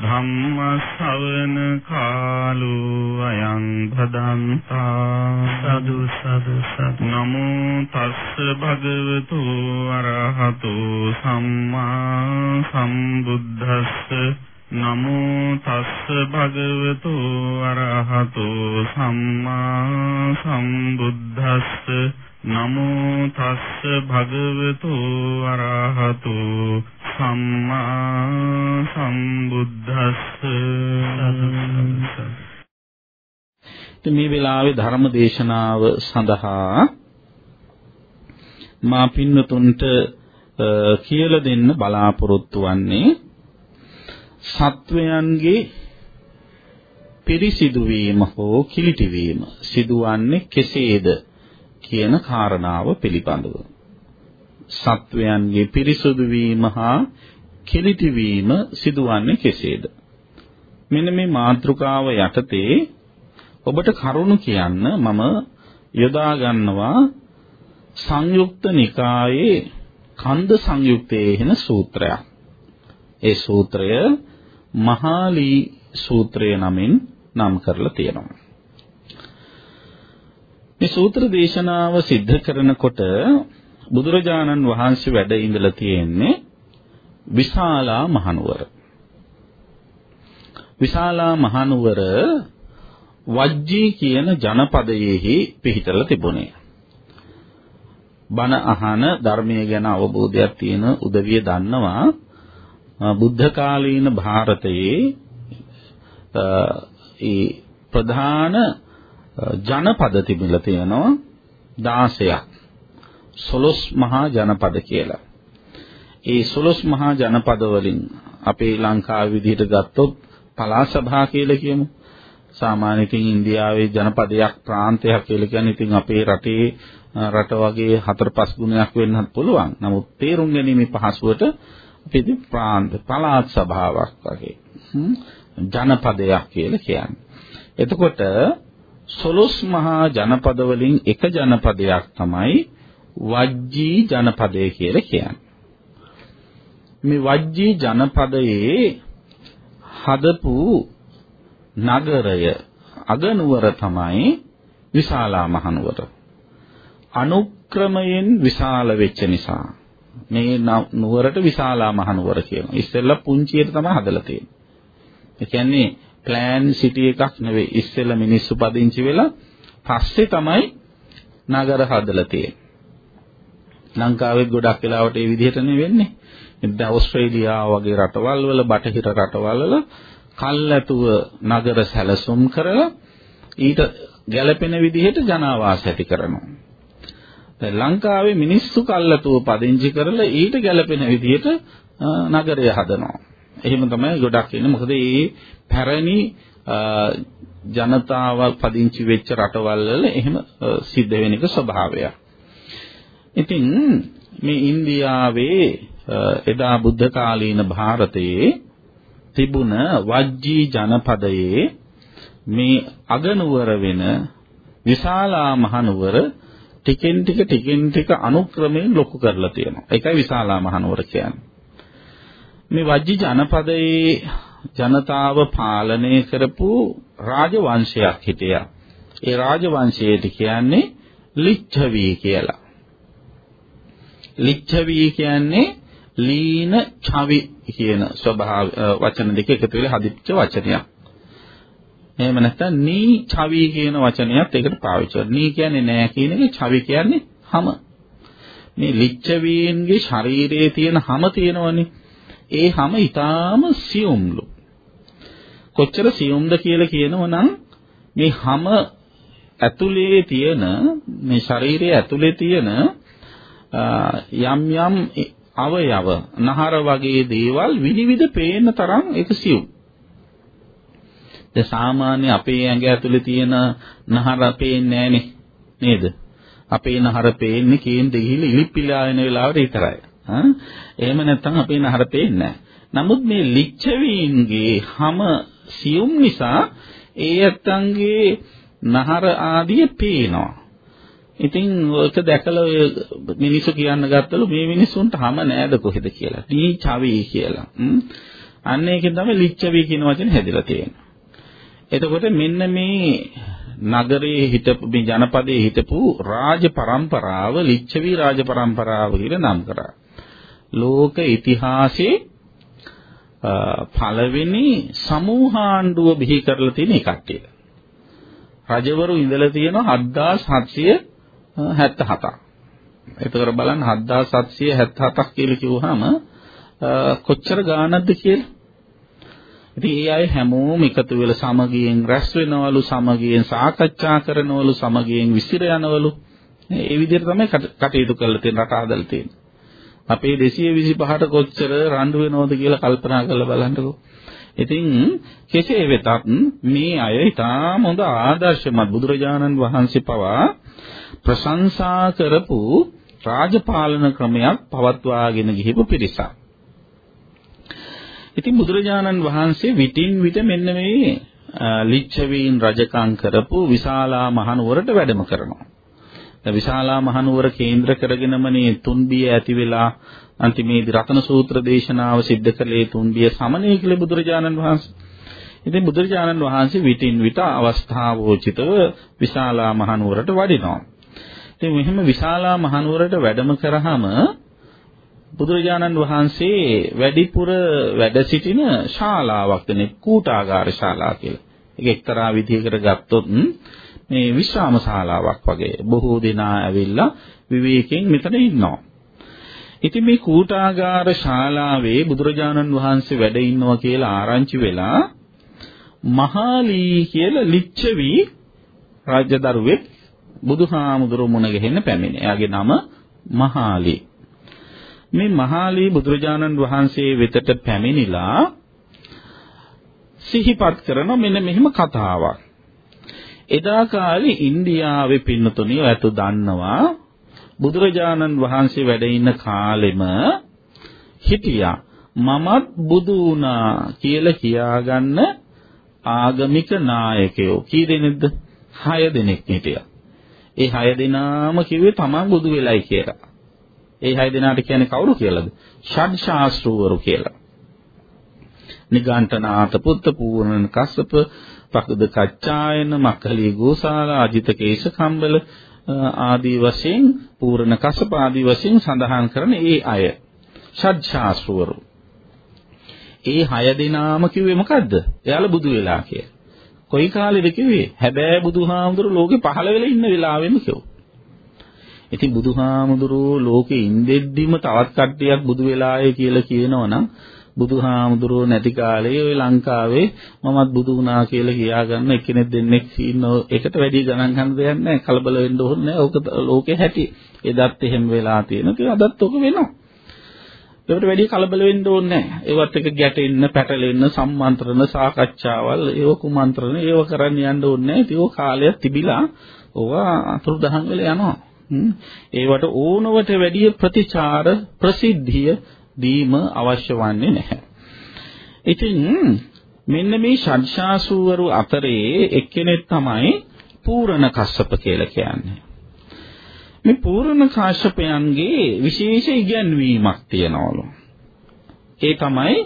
ධම්ම ශ්‍රවණ කාලෝ අයං භදන්තා. සදු සදු සදු. නමෝ තස්ස භගවතු අරහතෝ සම්මා සම්බුද්දස්ස. නමෝ තස්ස භගවතු අරහතෝ සම්මා සම්බුද්දස්ස නමෝ තස්ස භගවතු අරහතෝ සම්මා සම්බුද්දස්ස. මේ වෙලාවේ ධර්ම දේශනාව සඳහා මා පින්නතුන්ට කියලා දෙන්න බලාපොරොත්තු වන්නේ සත්වයන්ගේ පිරිසිදු වීම හෝ කිලිටි වීම. සිදුවන්නේ කෙසේද? කියන කාරණාව පිළිබඳව සත්වයන්ගේ පිරිසුදු වීම හා කෙලිටි වීම සිදුවන්නේ කෙසේද? මෙන්න මේ මාතෘකාව යටතේ ඔබට කරුණු කියන්න මම යොදා ගන්නවා සංයුක්ත නිකායේ කන්ද සංයුත්තේ එන සූත්‍රයක්. ඒ සූත්‍රය මහාලී සූත්‍රය නමින් නම් කරලා තියෙනවා. මේ සූත්‍ර දේශනාව સિદ્ધ කරනකොට බුදුරජාණන් වහන්සේ වැඩ ඉඳලා තියෙන්නේ විශාලා මහනුවර. විශාලා මහනුවර වජ්ජී කියන ජනපදයේහි පිහිටලා තිබුණේ. බණ අහන ධර්මයේ ගැන අවබෝධයක් තියෙන උදවිය දන්නවා බුද්ධ කාලීන ಭಾರತයේ ඒ ප්‍රධාන ජනපද තිබිලා තියෙනවා 16ක්. සොළොස් මහා ජනපද කියලා. ඒ සොළොස් මහා ජනපද වලින් අපේ ලංකාවේ විදිහට ගත්තොත් පළාත් සභා කියලා කියමු. සාමාන්‍ය ඉතින් ඉන්දියාවේ ජනපදයක් ප්‍රාන්තයක් කියලා කියන්නේ ඉතින් අපේ රටේ රට වගේ හතර පහ ගුණයක් වෙන්නත් පුළුවන්. නමුත් තේරුම් ගැනීම පහසුවට අපි ඉතින් ප්‍රාන්ත පළාත් සභාවක් වගේ ජනපදයක් කියලා කියන්නේ. එතකොට සොළොස් මහා ජනපද වලින් එක ජනපදයක් තමයි වජ්ජී ජනපදය කියලා කියන්නේ. මේ වජ්ජී ජනපදයේ හදපු නගරය අගනුවර තමයි විශාලා මහනුවර. අනුක්‍රමයෙන් විශාල වෙච්ච නිසා මේ නුවරට විශාලා මහනුවර කියනවා. ඉස්සෙල්ලා පුංචියට තමයි හදලා තියෙන්නේ. ඒ කියන්නේ ප්ලෑන් සිටි එකක් නෙවෙයි. ඉස්සෙල්ලා මිනිස්සු පදිංචි වෙලා පස්සේ තමයි නගර හදලා තියෙන්නේ. ලංකාවෙත් ගොඩක් වෙලාවට ඒ විදිහටනේ වෙන්නේ. දැන් ඕස්ට්‍රේලියාව වගේ රටවල් වල බටහිර රටවල් වල කල්ැතුව නගර සැලසුම් කරලා ඊට ගැළපෙන විදිහට ජනාවාස ඇති කරනවා. දැන් ලංකාවේ මිනිස්සු කල්ැතුව පදිංචි කරලා ඊට ගැළපෙන විදිහට නගරය හදනවා. එහෙම තමයි ගොඩක් ඉන්නේ. මොකද මේ පැරණි ජනතාව පදිංචි වෙච්ච රටවල් වල එහෙම සිද්ධ වෙන එක ස්වභාවයක්. ඉතින් මේ ඉන්දියාවේ එදා බුද්ධ කාලීන ಭಾರತයේ තිබුණ වජ්ජී ජනපදයේ මේ අගනුවර වෙන විශාලා මහනුවර ටිකෙන් ටික ටිකෙන් ටික අනුක්‍රමයෙන් ලොකු කරලා තියෙනවා. ඒකයි විශාලා මහනුවර කියන්නේ. මේ වජ්ජි ජනපදයේ ජනතාව පාලනය කරපු රාජවංශයක් හිටියා. ඒ රාජවංශයට කියන්නේ ලිච්ඡවි කියලා. ලිච්ඡවි කියන්නේ ලීන චවි කියන ස්වභාව වචන දෙක එකතු වෙලා හදිච්ච වචනයක්. එහෙම නැත්නම් නී චවි කියන වචනයත් ඒකට පාවිච්චි කරනවා. නී කියන්නේ නෑ කියන එක, චවි කියන්නේ හැම. මේ ලිච්ඡවීන්ගේ ශරීරයේ තියෙන හැම තියෙනවනේ. ඒ හැම ඊටාම සියුම්ලු. කොච්චර සියුම්ද කියලා කියනවනම් මේ හැම ඇතුලේ තියෙන මේ ශරීරයේ ඇතුලේ තියෙන යම් යම් අවයව නහර වගේ දේවල් විනිවිද පේන තරම් ඒක සියුම්. දැන් සාමාන්‍ය අපේ ඇඟ ඇතුලේ තියෙන නහර පේන්නේ නේද? අපේ නහර පේන්නේ කේන්ද ගිහිල්ලා ඉලිප්පිලා වෙන වෙලාවට විතරයි. එහෙම නැත්නම් අපේ නහරතේ නැහැ. නමුත් මේ ලිච්ඡවීන්ගේ හැම සියුම් නිසා ඒ ඇත්තන්ගේ නහර ආදිය පේනවා. ඉතින් ඔක දැකලා ඔය මිනිස්සු කියන්න ගත්තලු මේ මිනිස්සුන්ට හැම නෑද කොහෙද කියලා. ටී චවී කියලා. අන්න ඒකෙන් තමයි ලිච්ඡවී කියන වචනේ හැදිලා තියෙන්නේ. එතකොට මෙන්න මේ නගරයේ හිටපු මේ ජනපදයේ හිටපු රාජ පරම්පරාව ලිච්ඡවී රාජ පරම්පරාව කියලා නම් කරා. ලෝක ඉතිහාසයේ පළවෙනි සමූහාණ්ඩුව බිහි කරලා තියෙන එකක් රජවරු ඉඳලා තියෙනවා 7777ක්. ඒතකොට බලන්න 7777ක් කියලා කිව්වහම කොච්චර ගාණක්ද කියලා. ඉතින් ඒ අය හැමෝම එකතු වෙලා සමගියෙන් රැස් වෙනවලු සමගියෙන් සාකච්ඡා කරනවලු සමගියෙන් විසිර යනවලු. ඒ විදිහට තමයි කටයුතු කරලා තියෙන රට හදලා තියෙන්නේ. අපේ 225ට කොච්චර රණ්ඩු වෙනවද කියලා කල්පනා කරලා බලන්නකෝ. ඉතින් කෙසේ වෙතත් මේ අය ඉතාම හොඳ ආදර්ශමත් බුදුරජාණන් වහන්සේ පවා ප්‍රශංසා කරපු රාජපාලන ක්‍රමයක් පවත්වාගෙන ගිහිපු පිරිසක්. ඉතින් බුදුරජාණන් වහන්සේ විටින් විට මෙන්න මේ ලිච්ඡවීන් රජකම් කරපු විශාලා මහනුවරට වැඩම කරනවා. දැන් විශාලා මහනුවර කේන්ද්‍ර කරගෙනමනේ තුන්බිය ඇති වෙලා අන්තිමේදී රතන සූත්‍ර දේශනාව සිද්ධ කළේ තුන්බිය සමනය කියලා බුදුරජාණන් වහන්සේ. ඉතින් බුදුරජාණන් වහන්සේ විටින් විට අවස්ථාවෝචිතව විශාලා මහනුවරට වඩිනවා. ඉතින් මෙහෙම විශාලා මහනුවරට වැඩම කරාම බුදුරජාණන් වහන්සේ වැඩිපුර වැඩ සිටින ශාලාවක් නේ කූටාගාර ශාලා කියලා. ඒක එක්තරා විදිහකට ගත්තොත් මේ විශ්‍රාම ශාලාවක් වගේ බොහෝ දෙනා ඇවිල්ලා විවේකයෙන් මෙතන ඉන්නවා. ඉතින් මේ කූටාගාර ශාලාවේ බුදුරජාණන් වහන්සේ වැඩ ඉන්නවා කියලා ආරංචි වෙලා මහාලී කියලා ලිච්ඡවි රාජ්‍යදරුවෙක් බුදුහාමුදුරු මුණ ගැහෙන්න පැමිණ. එයාගේ නම මහාලී. මේ මහාලී බුදුරජාණන් වහන්සේ වෙතට පැමිණිලා සිහිපත් කරන මෙන්න මෙහෙම කතාවක්. එදා කාලේ ඉන්දියාවේ පින්නතුණිය ඇතු දන්නවා බුදුරජාණන් වහන්සේ වැඩ ඉන්න කාලෙම හිටියා මමත් බුදු වුණා කියලා කියාගන්න ආගමික නායකයෝ කී දෙනෙක්ද? 6 දෙනෙක් හිටියා. ඒ 6 දෙනාම කිව්වේ තමන් බුදු වෙලයි කියලා. ඒ 6 දෙනාට කියන්නේ කවුරු කියලාද? ෂඩ් ශාස්ත්‍රවරු කියලා. නිගණ්ඨනාත පුත්ත පූර්ණන කස්සප පකද කච්චායන මක්ඛලී ගෝසාලා අජිත කේශ කම්බල ආදී වශයෙන් පූර්ණ කස්සප ආදී වශයෙන් සඳහන් කරන ඒ අය ෂඩ්ශාස්ත්‍රවරු ඒ හය දෙනාම කිව්වේ මොකද්ද? එයාලා බුදු වෙලා කියලා. කොයි කාලෙද කිව්වේ? හැබැයි බුදුහාමුදුරු ලෝකේ පහළ වෙලා ඉන්න වෙලාවෙම කිව්වා. ඉතින් බුදුහාමුදුරුවෝ ලෝකේ ඉඳෙද්දිම තවත් කට්ටියක් බුදු වෙලාය කියලා කියනවනම් බුදුහාමුදුරුවෝ නැති කාලේ ওই ලංකාවේ මමත් බුදු වුණා කියලා කියාගන්න එක්කෙනෙක් දෙන්නෙක් ඉන්න එකට වැඩි ගණන් ගන්න දෙයක් නැහැ. කලබල වෙන්න ඕනේ නැහැ. ඕක ලෝකේ හැටි. එදත් එහෙම වෙලා තියෙනවා කියලා අදත් ඕක වෙනවා. ඒකට වැඩි කලබල වෙන්න ඕනේ නැහැ. ඒවත් එක ගැටෙන්න පැටලෙන්න සම්මන්ත්‍රණ සාකච්ඡාවල් ඒව කුමන්ත්‍රණ ඒව කරන්න යන්න ඕනේ නැහැ. ඉතින් ඕක කාලයක් තිබිලා ඕවා අතුරුදහන් වෙලා යනවා. ඒවට ඕනවට වැඩිය ප්‍රතිචාර ප්‍රසිද්ධිය දීම අවශ්‍ය වන්නේ නැහැ. ඉතින් මෙන්න මේ ෂඩ්ශාසූවරු අතරේ එක්කෙනෙක් තමයි පූර්ණ කස්සප කියලා කියන්නේ. මේ පූර්ණ කාශ්‍යපයන්ගේ විශේෂ ඉගැන්වීමක් තියනවලු. ඒ තමයි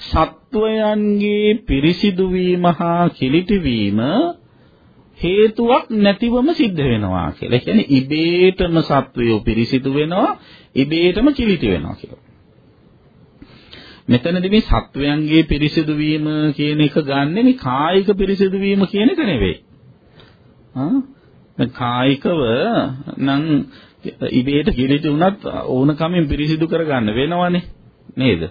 සත්වයන්ගේ පිරිසිදු වීම හා කිලිටි වීම හේතුවක් නැතිවම සිද්ධ වෙනවා කියලා. ඒ කියන්නේ ඉබේටම සත්වයෝ පිරිසිදු වෙනවා, ඉබේටම කිලිටි වෙනවා කියලා. මෙතනදී මේ සත්වයන්ගේ පිරිසිදු වීම කියන එක ගන්නෙ මේ කායික පිරිසිදු වීම කියන එක නෙවෙයි. ආ කායිකව නම් ඉබේට කිලිටි වුණත් ඕනකමින් පිරිසිදු කරගන්න වෙනවනේ නේද?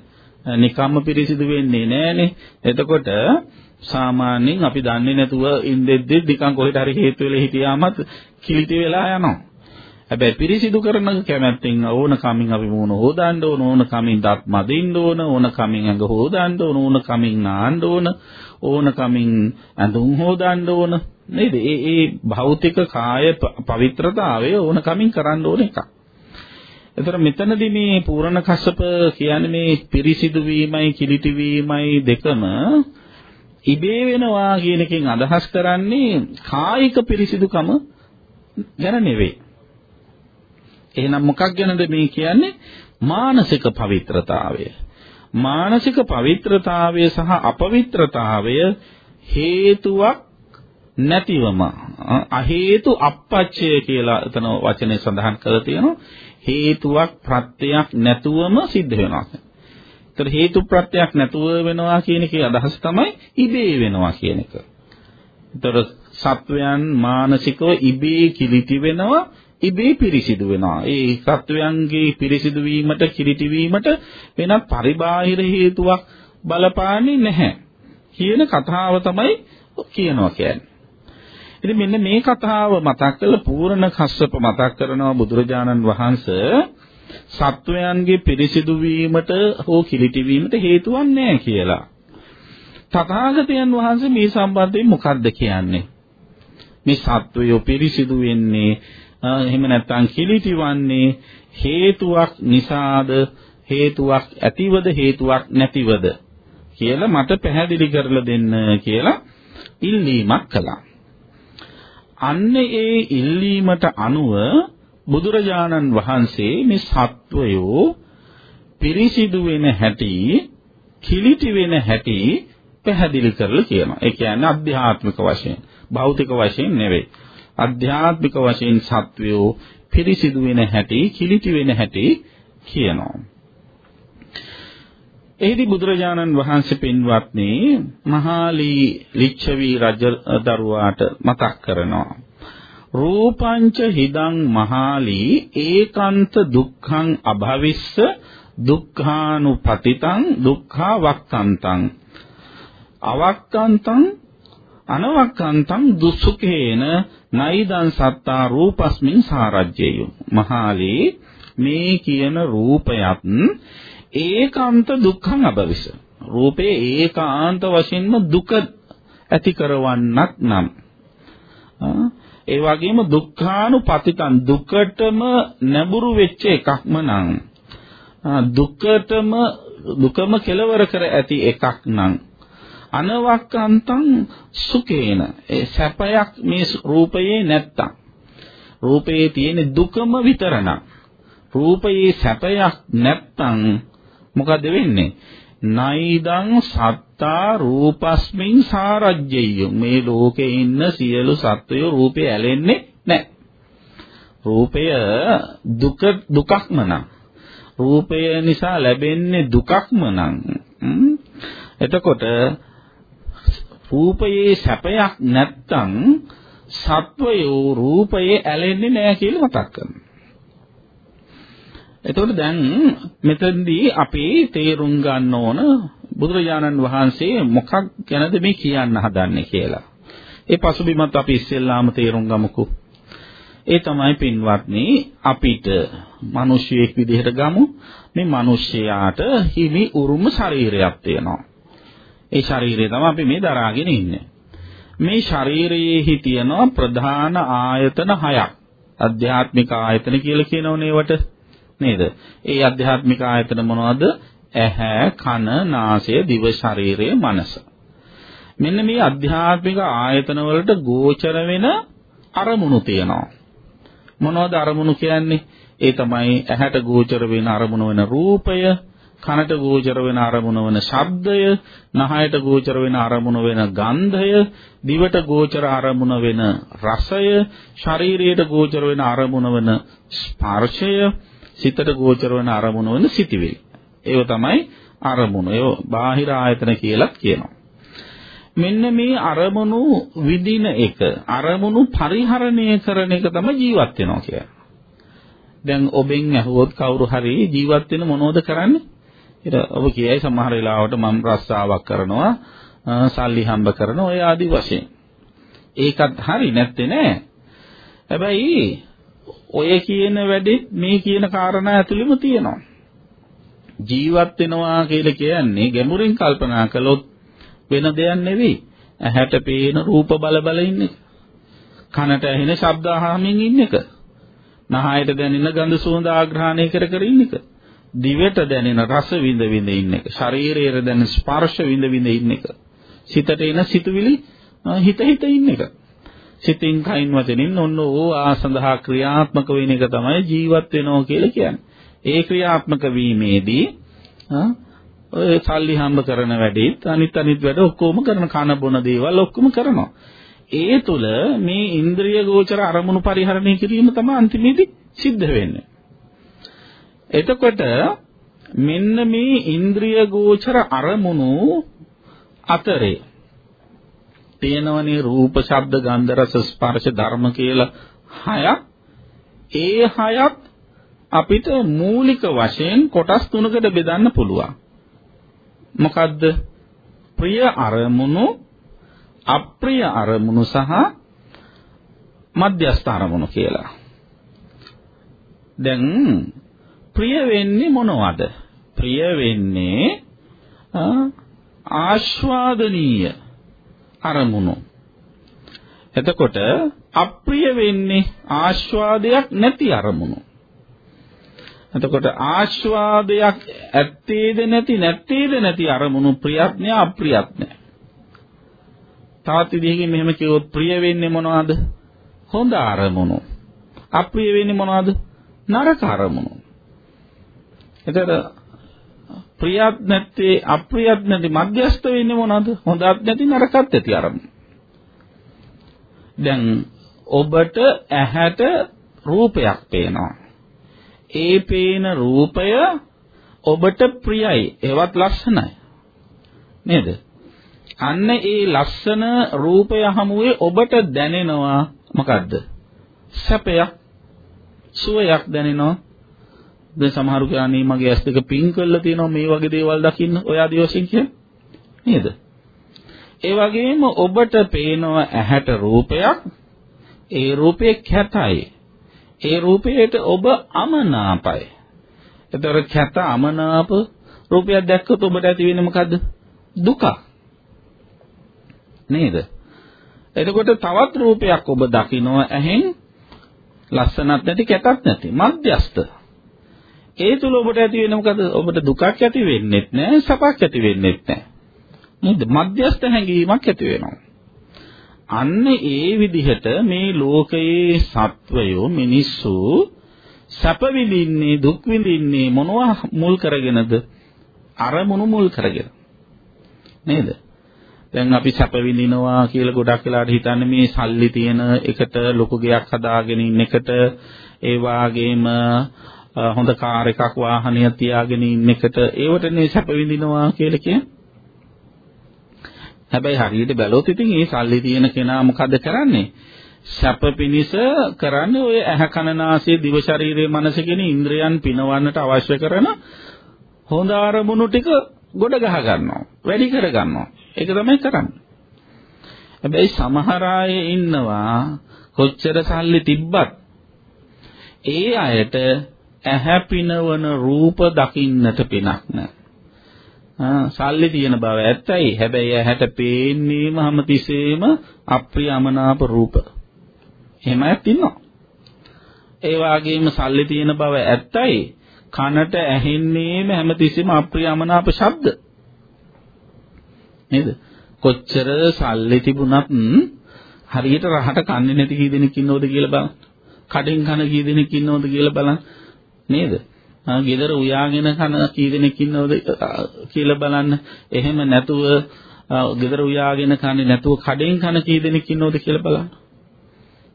නිකම්ම පිරිසිදු වෙන්නේ නැහනේ. එතකොට සාමාන්‍යයෙන් අපි දන්නේ නැතුව ඉඳෙද්දි නිකන් කොහෙට හරි හේතු වෙලා හිටියාමත් කිලිටි වෙලා යනවා. හැබැයි පිරිසිදු කරන කැමැත්තෙන් ඕන කමින් අපි මූණ හොදන්න ඕන ඕන කමින් දත් මදින්න ඕන ඕන කමින් ඇඟ හොදන්න ඕන ඕන කමින් නාන්න ඕන ඕන කමින් ඇඳුම් හොදන්න ඕන නේද? ඒ ඒ භෞතික කාය පවිත්‍රතාවය ඕන කමින් කරන්න ඕන එකක්. එතකොට මෙතනදී මේ පූර්ණ කස්සප කියන්නේ මේ පිරිසිදු වීමයි කිලිටි වීමයි දෙකම ඉබේ වෙනවා කියන එකෙන් අදහස් කරන්නේ කායික පිරිසිදුකම ගැන නෙවෙයි. එහෙනම් මොකක් ගැනද මේ කියන්නේ? මානසික පවිත්‍රතාවය. මානසික පවිත්‍රතාවය සහ අපවිත්‍රතාවය හේතුවක් නැතිවම අහේතු අපච්චය කියලා එතන වචනේ සඳහන් කරලා තියෙනවා හේතුවක් ප්‍රත්‍යක් නැතුවම සිද්ධ වෙනවා. ඒතර හේතු ප්‍රත්‍යක් නැතුව වෙනවා කියන එකේ අදහස තමයි ඉබේ වෙනවා කියන එක. ඒතර සත්වයන් මානසිකව ඉබේ කිලිටි වෙනවා ඉබේ පිරිසිදු වෙනවා. ඒ සත්වයන්ගේ පිරිසිදු වීමට කිලිටි වීමට වෙනත් පරිබාහිර හේතුවක් බලපාන්නේ නැහැ. කියන කතාව තමයි කියනවා කියන්නේ. ඉතින් මෙන්න මේ කතාව මතක් කරලා පූර්ණ කස්සප මතක් කරනවා බුදුරජාණන් වහන්සේ සත්වයන්ගේ පිරිසිදු වීමට හෝ කිලිටි වීමට හේතුවක් නැහැ කියලා. තථාගතයන් වහන්සේ මේ සම්බන්ධයෙන් මොකක්ද කියන්නේ? මේ සත්වයෝ පිරිසිදු වෙන්නේ එහෙම නැත්නම් කිලිටිවන්නේ හේතුවක් නිසාද හේතුවක් ඇතිවද හේතුවක් නැතිවද කියලා මට පැහැදිලි කරලා දෙන්න කියලා ඉල්ලීමක් කළා. අන්න ඒ ඉල්ලීමට අනුව බුදුරජාණන් වහන්සේ මේ සත්වයෝ පිරිසිදු වෙන හැටි කිලිටි වෙන හැටි පැහැදිලි කරලා කියනවා. ඒ කියන්නේ අධ්‍යාත්මික වශයෙන්, භෞතික වශයෙන් නෙවෙයි. අධ්‍යාත්මික වශයෙන් සත්වයෝ පිරිසිදු වෙන හැටි, කිලිටි වෙන හැටි කියනවා. එහිදී බුදුරජාණන් වහන්සේ පින්වත්නි මහාලී ලිච්ඡවි රජ දරුවාට මතක් කරනවා. රූපංච හිදං මහාලී ඒකාන්ත දුක්ඛං අභවිස්ස දුක්ඛානුපතිතං දුක්ඛා වක්ඛන්තං අවක්ඛන්තං අනවක්ඛන්තං දුසුඛේන නයිදං සත්තා රූපස්මින් සාරජ්‍යය. මහාලී මේ කියන රූපයත් ඒකාන්ත දුක්ඛං අභවිස. රූපේ ඒකාන්ත වශයෙන්ම දුක ඇති කරවන්නක් නම්. ඒ වගේම දුක්ඛානුපතිතං දුකටම නැඹුරු වෙච්ච එකක්ම නම්. දුකටම දුකම කෙලවර කර ඇති එකක් නම්. අනවක්කන්තං සුකේන ඒ සැපයක් මේ රූපයේ නැත්තම් රූපයේ තියෙන දුකම විතරනම් රූපයේ සැපයක් නැත්තම් මොකද වෙන්නේ? නයිදං සත්තා රූපස්මින් සාරජ්‍යය. මේ ලෝකේ ඉන්න සියලු සත්වයෝ රූපේ ඇලෙන්නේ නැහැ. රූපය දුක දුකක්ම නම්. රූපය නිසා ලැබෙන්නේ දුකක්ම නම්. එතකොට රූපයේ සැපයක් නැත්තම් සත්වයෝ රූපයේ ඇලෙන්නේ නැහැ කියලා මතක් කරනවා. එතකොට දැන් මෙතෙන්දී අපි තේරුම් ගන්න ඕන බුදුරජාණන් වහන්සේ මොකක් ගැනද මේ කියන්න හදන්නේ කියලා. ඒ පසුබිමත් අපි ඉස්සෙල්ලාම තේරුම් ගමුකෝ. ඒ තමයි පින්වත්නි අපිට මිනිසියෙක් විදිහට ගමු මේ මිනිස්යාට හිමි උරුම ශරීරයක් තියෙනවා. ඒ ශරීරය තමයි අපි මේ දරාගෙන ඉන්නේ. මේ ශරීරයේ තියෙනවා ප්‍රධාන ආයතන හයක්. අධ්‍යාත්මික ආයතන කියලා කියනවනේ ඒවට. නේද? ඒ අධ්‍යාත්මික ආයතන මොනවද? ඇහැ, කන, නාසය, දිව, ශරීරය, මනස. මෙන්න මේ අධ්‍යාත්මික ආයතන වලට ගෝචර වෙන අරමුණු තියෙනවා. මොනවද අරමුණු කියන්නේ? ඒ තමයි ඇහැට ගෝචර වෙන අරමුණ වෙන රූපය, කනට ගෝචර වෙන අරමුණ වෙන ශබ්දය, නහයට ගෝචර වෙන අරමුණ වෙන ගන්ධය, දිවට ගෝචර අරමුණ වෙන රසය, ශරීරයට ගෝචර වෙන අරමුණ වෙන ස්පර්ශය, සිතට ගෝචර වෙන අරමුණ වෙන සිටිවිලි. ඒව තමයි අරමුණ. ඒව බාහිර ආයතන කියලා කියනවා. මෙන්න මේ අරමුණු විදින එක අරමුණු පරිහරණය කරන එක තමයි ජීවත් වෙනවා කියන්නේ. දැන් ඔබෙන් අහුවොත් කවුරු හරි ජීවත් වෙන මොනවද කරන්නේ? ඊට ඔබ කියයි සමහර වෙලාවට මම රස්සාවක් කරනවා, සල්ලි හම්බ කරනවා ඔය ආදි වශයෙන්. ඒකත් හරි නැත්තේ නෑ. හැබැයි ඔය කියන වැඩේ මේ කියන කාරණා ඇතුළෙම තියෙනවා. ජීවත් වෙනවා කියලා කියන්නේ ගැඹුරින් කල්පනා කළොත් වෙන දෙයක් නෙවෙයි. ඇහැට පේන රූප බල බල ඉන්න එක. කනට ඇහෙන ශබ්ද අහමින් ඉන්න එක. නහයට දැනෙන ගඳ සුවඳ ආග්‍රහණය කර කර ඉන්න එක. දිවට දැනෙන රස විඳ විඳ ඉන්න එක. ශරීරයේ දැනෙන ස්පර්ශ විඳ විඳ ඉන්න එක. සිතට එන සිතුවිලි හිත හිත ඉන්න එක. සිතින් කයින් වචනින් ඔන්න ඕවා සඳහා ක්‍රියාත්මක වෙන එක තමයි ජීවත් වෙනවා කියලා කියන්නේ. ඒ ක්‍රියාත්මක වීමේදී ඔය සල්ලි හම්බ කරන වැඩේත් අනිත් අනිත් වැඩ ඔක්කොම කරන කන බොන දේවල් ඔක්කොම කරනවා. ඒ තුල මේ ඉන්ද්‍රිය ගෝචර අරමුණු පරිහරණය කිරීම තමයි අන්තිමේදී සිද්ධ වෙන්නේ. එතකොට මෙන්න මේ ඉන්ද්‍රිය ගෝචර අරමුණු අතරේ තියෙනවනේ රූප, ශබ්ද, ගන්ධ, රස, ස්පර්ශ, ධර්ම කියලා හයක්. ඒ හයත් අපිට මූලික වශයෙන් කොටස් තුනකට බෙදන්න පුළුවන්. මොකද්ද? ප්‍රිය අරමුණු, අප්‍රිය අරමුණු සහ මධ්‍යස්ථ අරමුණු කියලා. දැන් ප්‍රිය වෙන්නේ මොනවද? ප්‍රිය වෙන්නේ ආස්වාදනීය අරමුණු. එතකොට අප්‍රිය වෙන්නේ ආස්වාදයක් නැති අරමුණු. එතකොට ආස්වාදයක් ඇත්තේද නැති නැත්තේද නැති අරමුණු ප්‍රියත් නෑ අප්‍රියත් නෑ. තවත් විදිහකින් මෙහෙම කිව්වොත් ප්‍රිය වෙන්නේ මොනවද? හොඳ අරමුණු. අප්‍රිය වෙන්නේ මොනවද? නරක අරමුණු. එතකොට ප්‍රියත් නැත්තේ අප්‍රියත් නැති මධ්‍යස්ත වෙන්නේ මොනවද? හොඳත් නැති නරකත් ඇති අරමුණු. දැන් ඔබට ඇහැට රූපයක් පේනවා. ඒ පේන රූපය ඔබට ප්‍රියයි, ඒවත් ලස්සනයි. නේද? අන්න ඒ ලස්සන රූපය හමුවේ ඔබට දැනෙනවා මොකද්ද? සැපයක්, සුවයක් දැනෙනවා. දැන් සමහරු කියන්නේ මගේ ඇස් දෙක පින් කරලා තියෙනවා මේ වගේ දේවල් දකින්න ඔය ආදි වශයෙන් කියන්නේ නේද? ඒ වගේම ඔබට පේනවා ඇහැට රූපයක් ඒ රූපේ කැතයි. ඒ රූපයට ඔබ අමනාපයි. ඒතර කැත අමනාප රූපයක් දැක්කොත් ඔබට ඇති වෙන්නේ මොකද්ද? දුක. නේද? එතකොට තවත් රූපයක් ඔබ දකිනවා ඇහෙන් ලස්සනක් නැති කැතක් නැති මධ්‍යස්ත. ඒ තුල ඔබට ඇති වෙන්නේ මොකද? ඔබට දුකක් ඇති වෙන්නේත් නැහැ, සපක් ඇති වෙන්නේත් නැහැ. නේද? මධ්‍යස්ත හැඟීමක් ඇති වෙනවා. අන්න ඒ විදිහට මේ ලෝකයේ සත්වයෝ මිනිස්සු සැප විඳින්නේ දුක් විඳින්නේ මොනවා මුල් කරගෙනද? අරමුණු මුල් කරගෙන. නේද? දැන් අපි සැප විඳිනවා කියලා ගොඩක් වෙලාට හිතන්නේ මේ සල්ලි තියෙන එකට ලොකු ගයක් හදාගෙන ඉන්න එකට ඒ වාගේම හොඳ කාර් එකක් වාහනයක් තියාගෙන ඉන්න එකට ඒවටනේ සැප විඳිනවා කියලා කියන්නේ. හැබැයි හරියට බැලුවොත් ඉතින් මේ සල්ලි තියෙන කෙනා මොකද කරන්නේ? සැප පිනිස කරන්නේ ඔය ඇහැ කන නාසය දිව ශරීරයේ මනස කියන ඉන්ද්‍රයන් පිනවන්නට අවශ්‍ය කරන හොඳ අරමුණු ටික ගොඩ ගහ ගන්නවා. වැඩි කර ගන්නවා. ඒක තමයි කරන්නේ. හැබැයි සමහර අය ඉන්නවා කොච්චර සල්ලි තිබ්බත් ඒ අයට ඇහැ පිනවන රූප දකින්නට පිනක් නැහැ. සල්ලි තියෙන බව ඇත්තයි. හැබැයි ඇහැට පේන්නේම හැමතිස්සෙම අප්‍රියමනාප රූප. එහෙම ඇත් ඉන්නවා. ඒ වගේම සල්ලි තියෙන බව ඇත්තයි. කනට ඇහෙන්නේම හැමතිස්සෙම අප්‍රියමනාප ශබ්ද. නේද? කොච්චර සල්ලි තිබුණත් හරියට රහට කන්නේ නැති කී දෙනෙක් ඉන්නවද කියලා බලන්න. කඩෙන් කන කී දෙනෙක් ඉන්නවද කියලා බලන්න. නේද? ගෙදර උයාගෙන කන කී දෙනෙක් ඉන්නවද කියලා බලන්න. එහෙම නැතුව ගෙදර උයාගෙන කන්නේ නැතුව කඩෙන් කන කී දෙනෙක් ඉන්නවද කියලා බලන්න.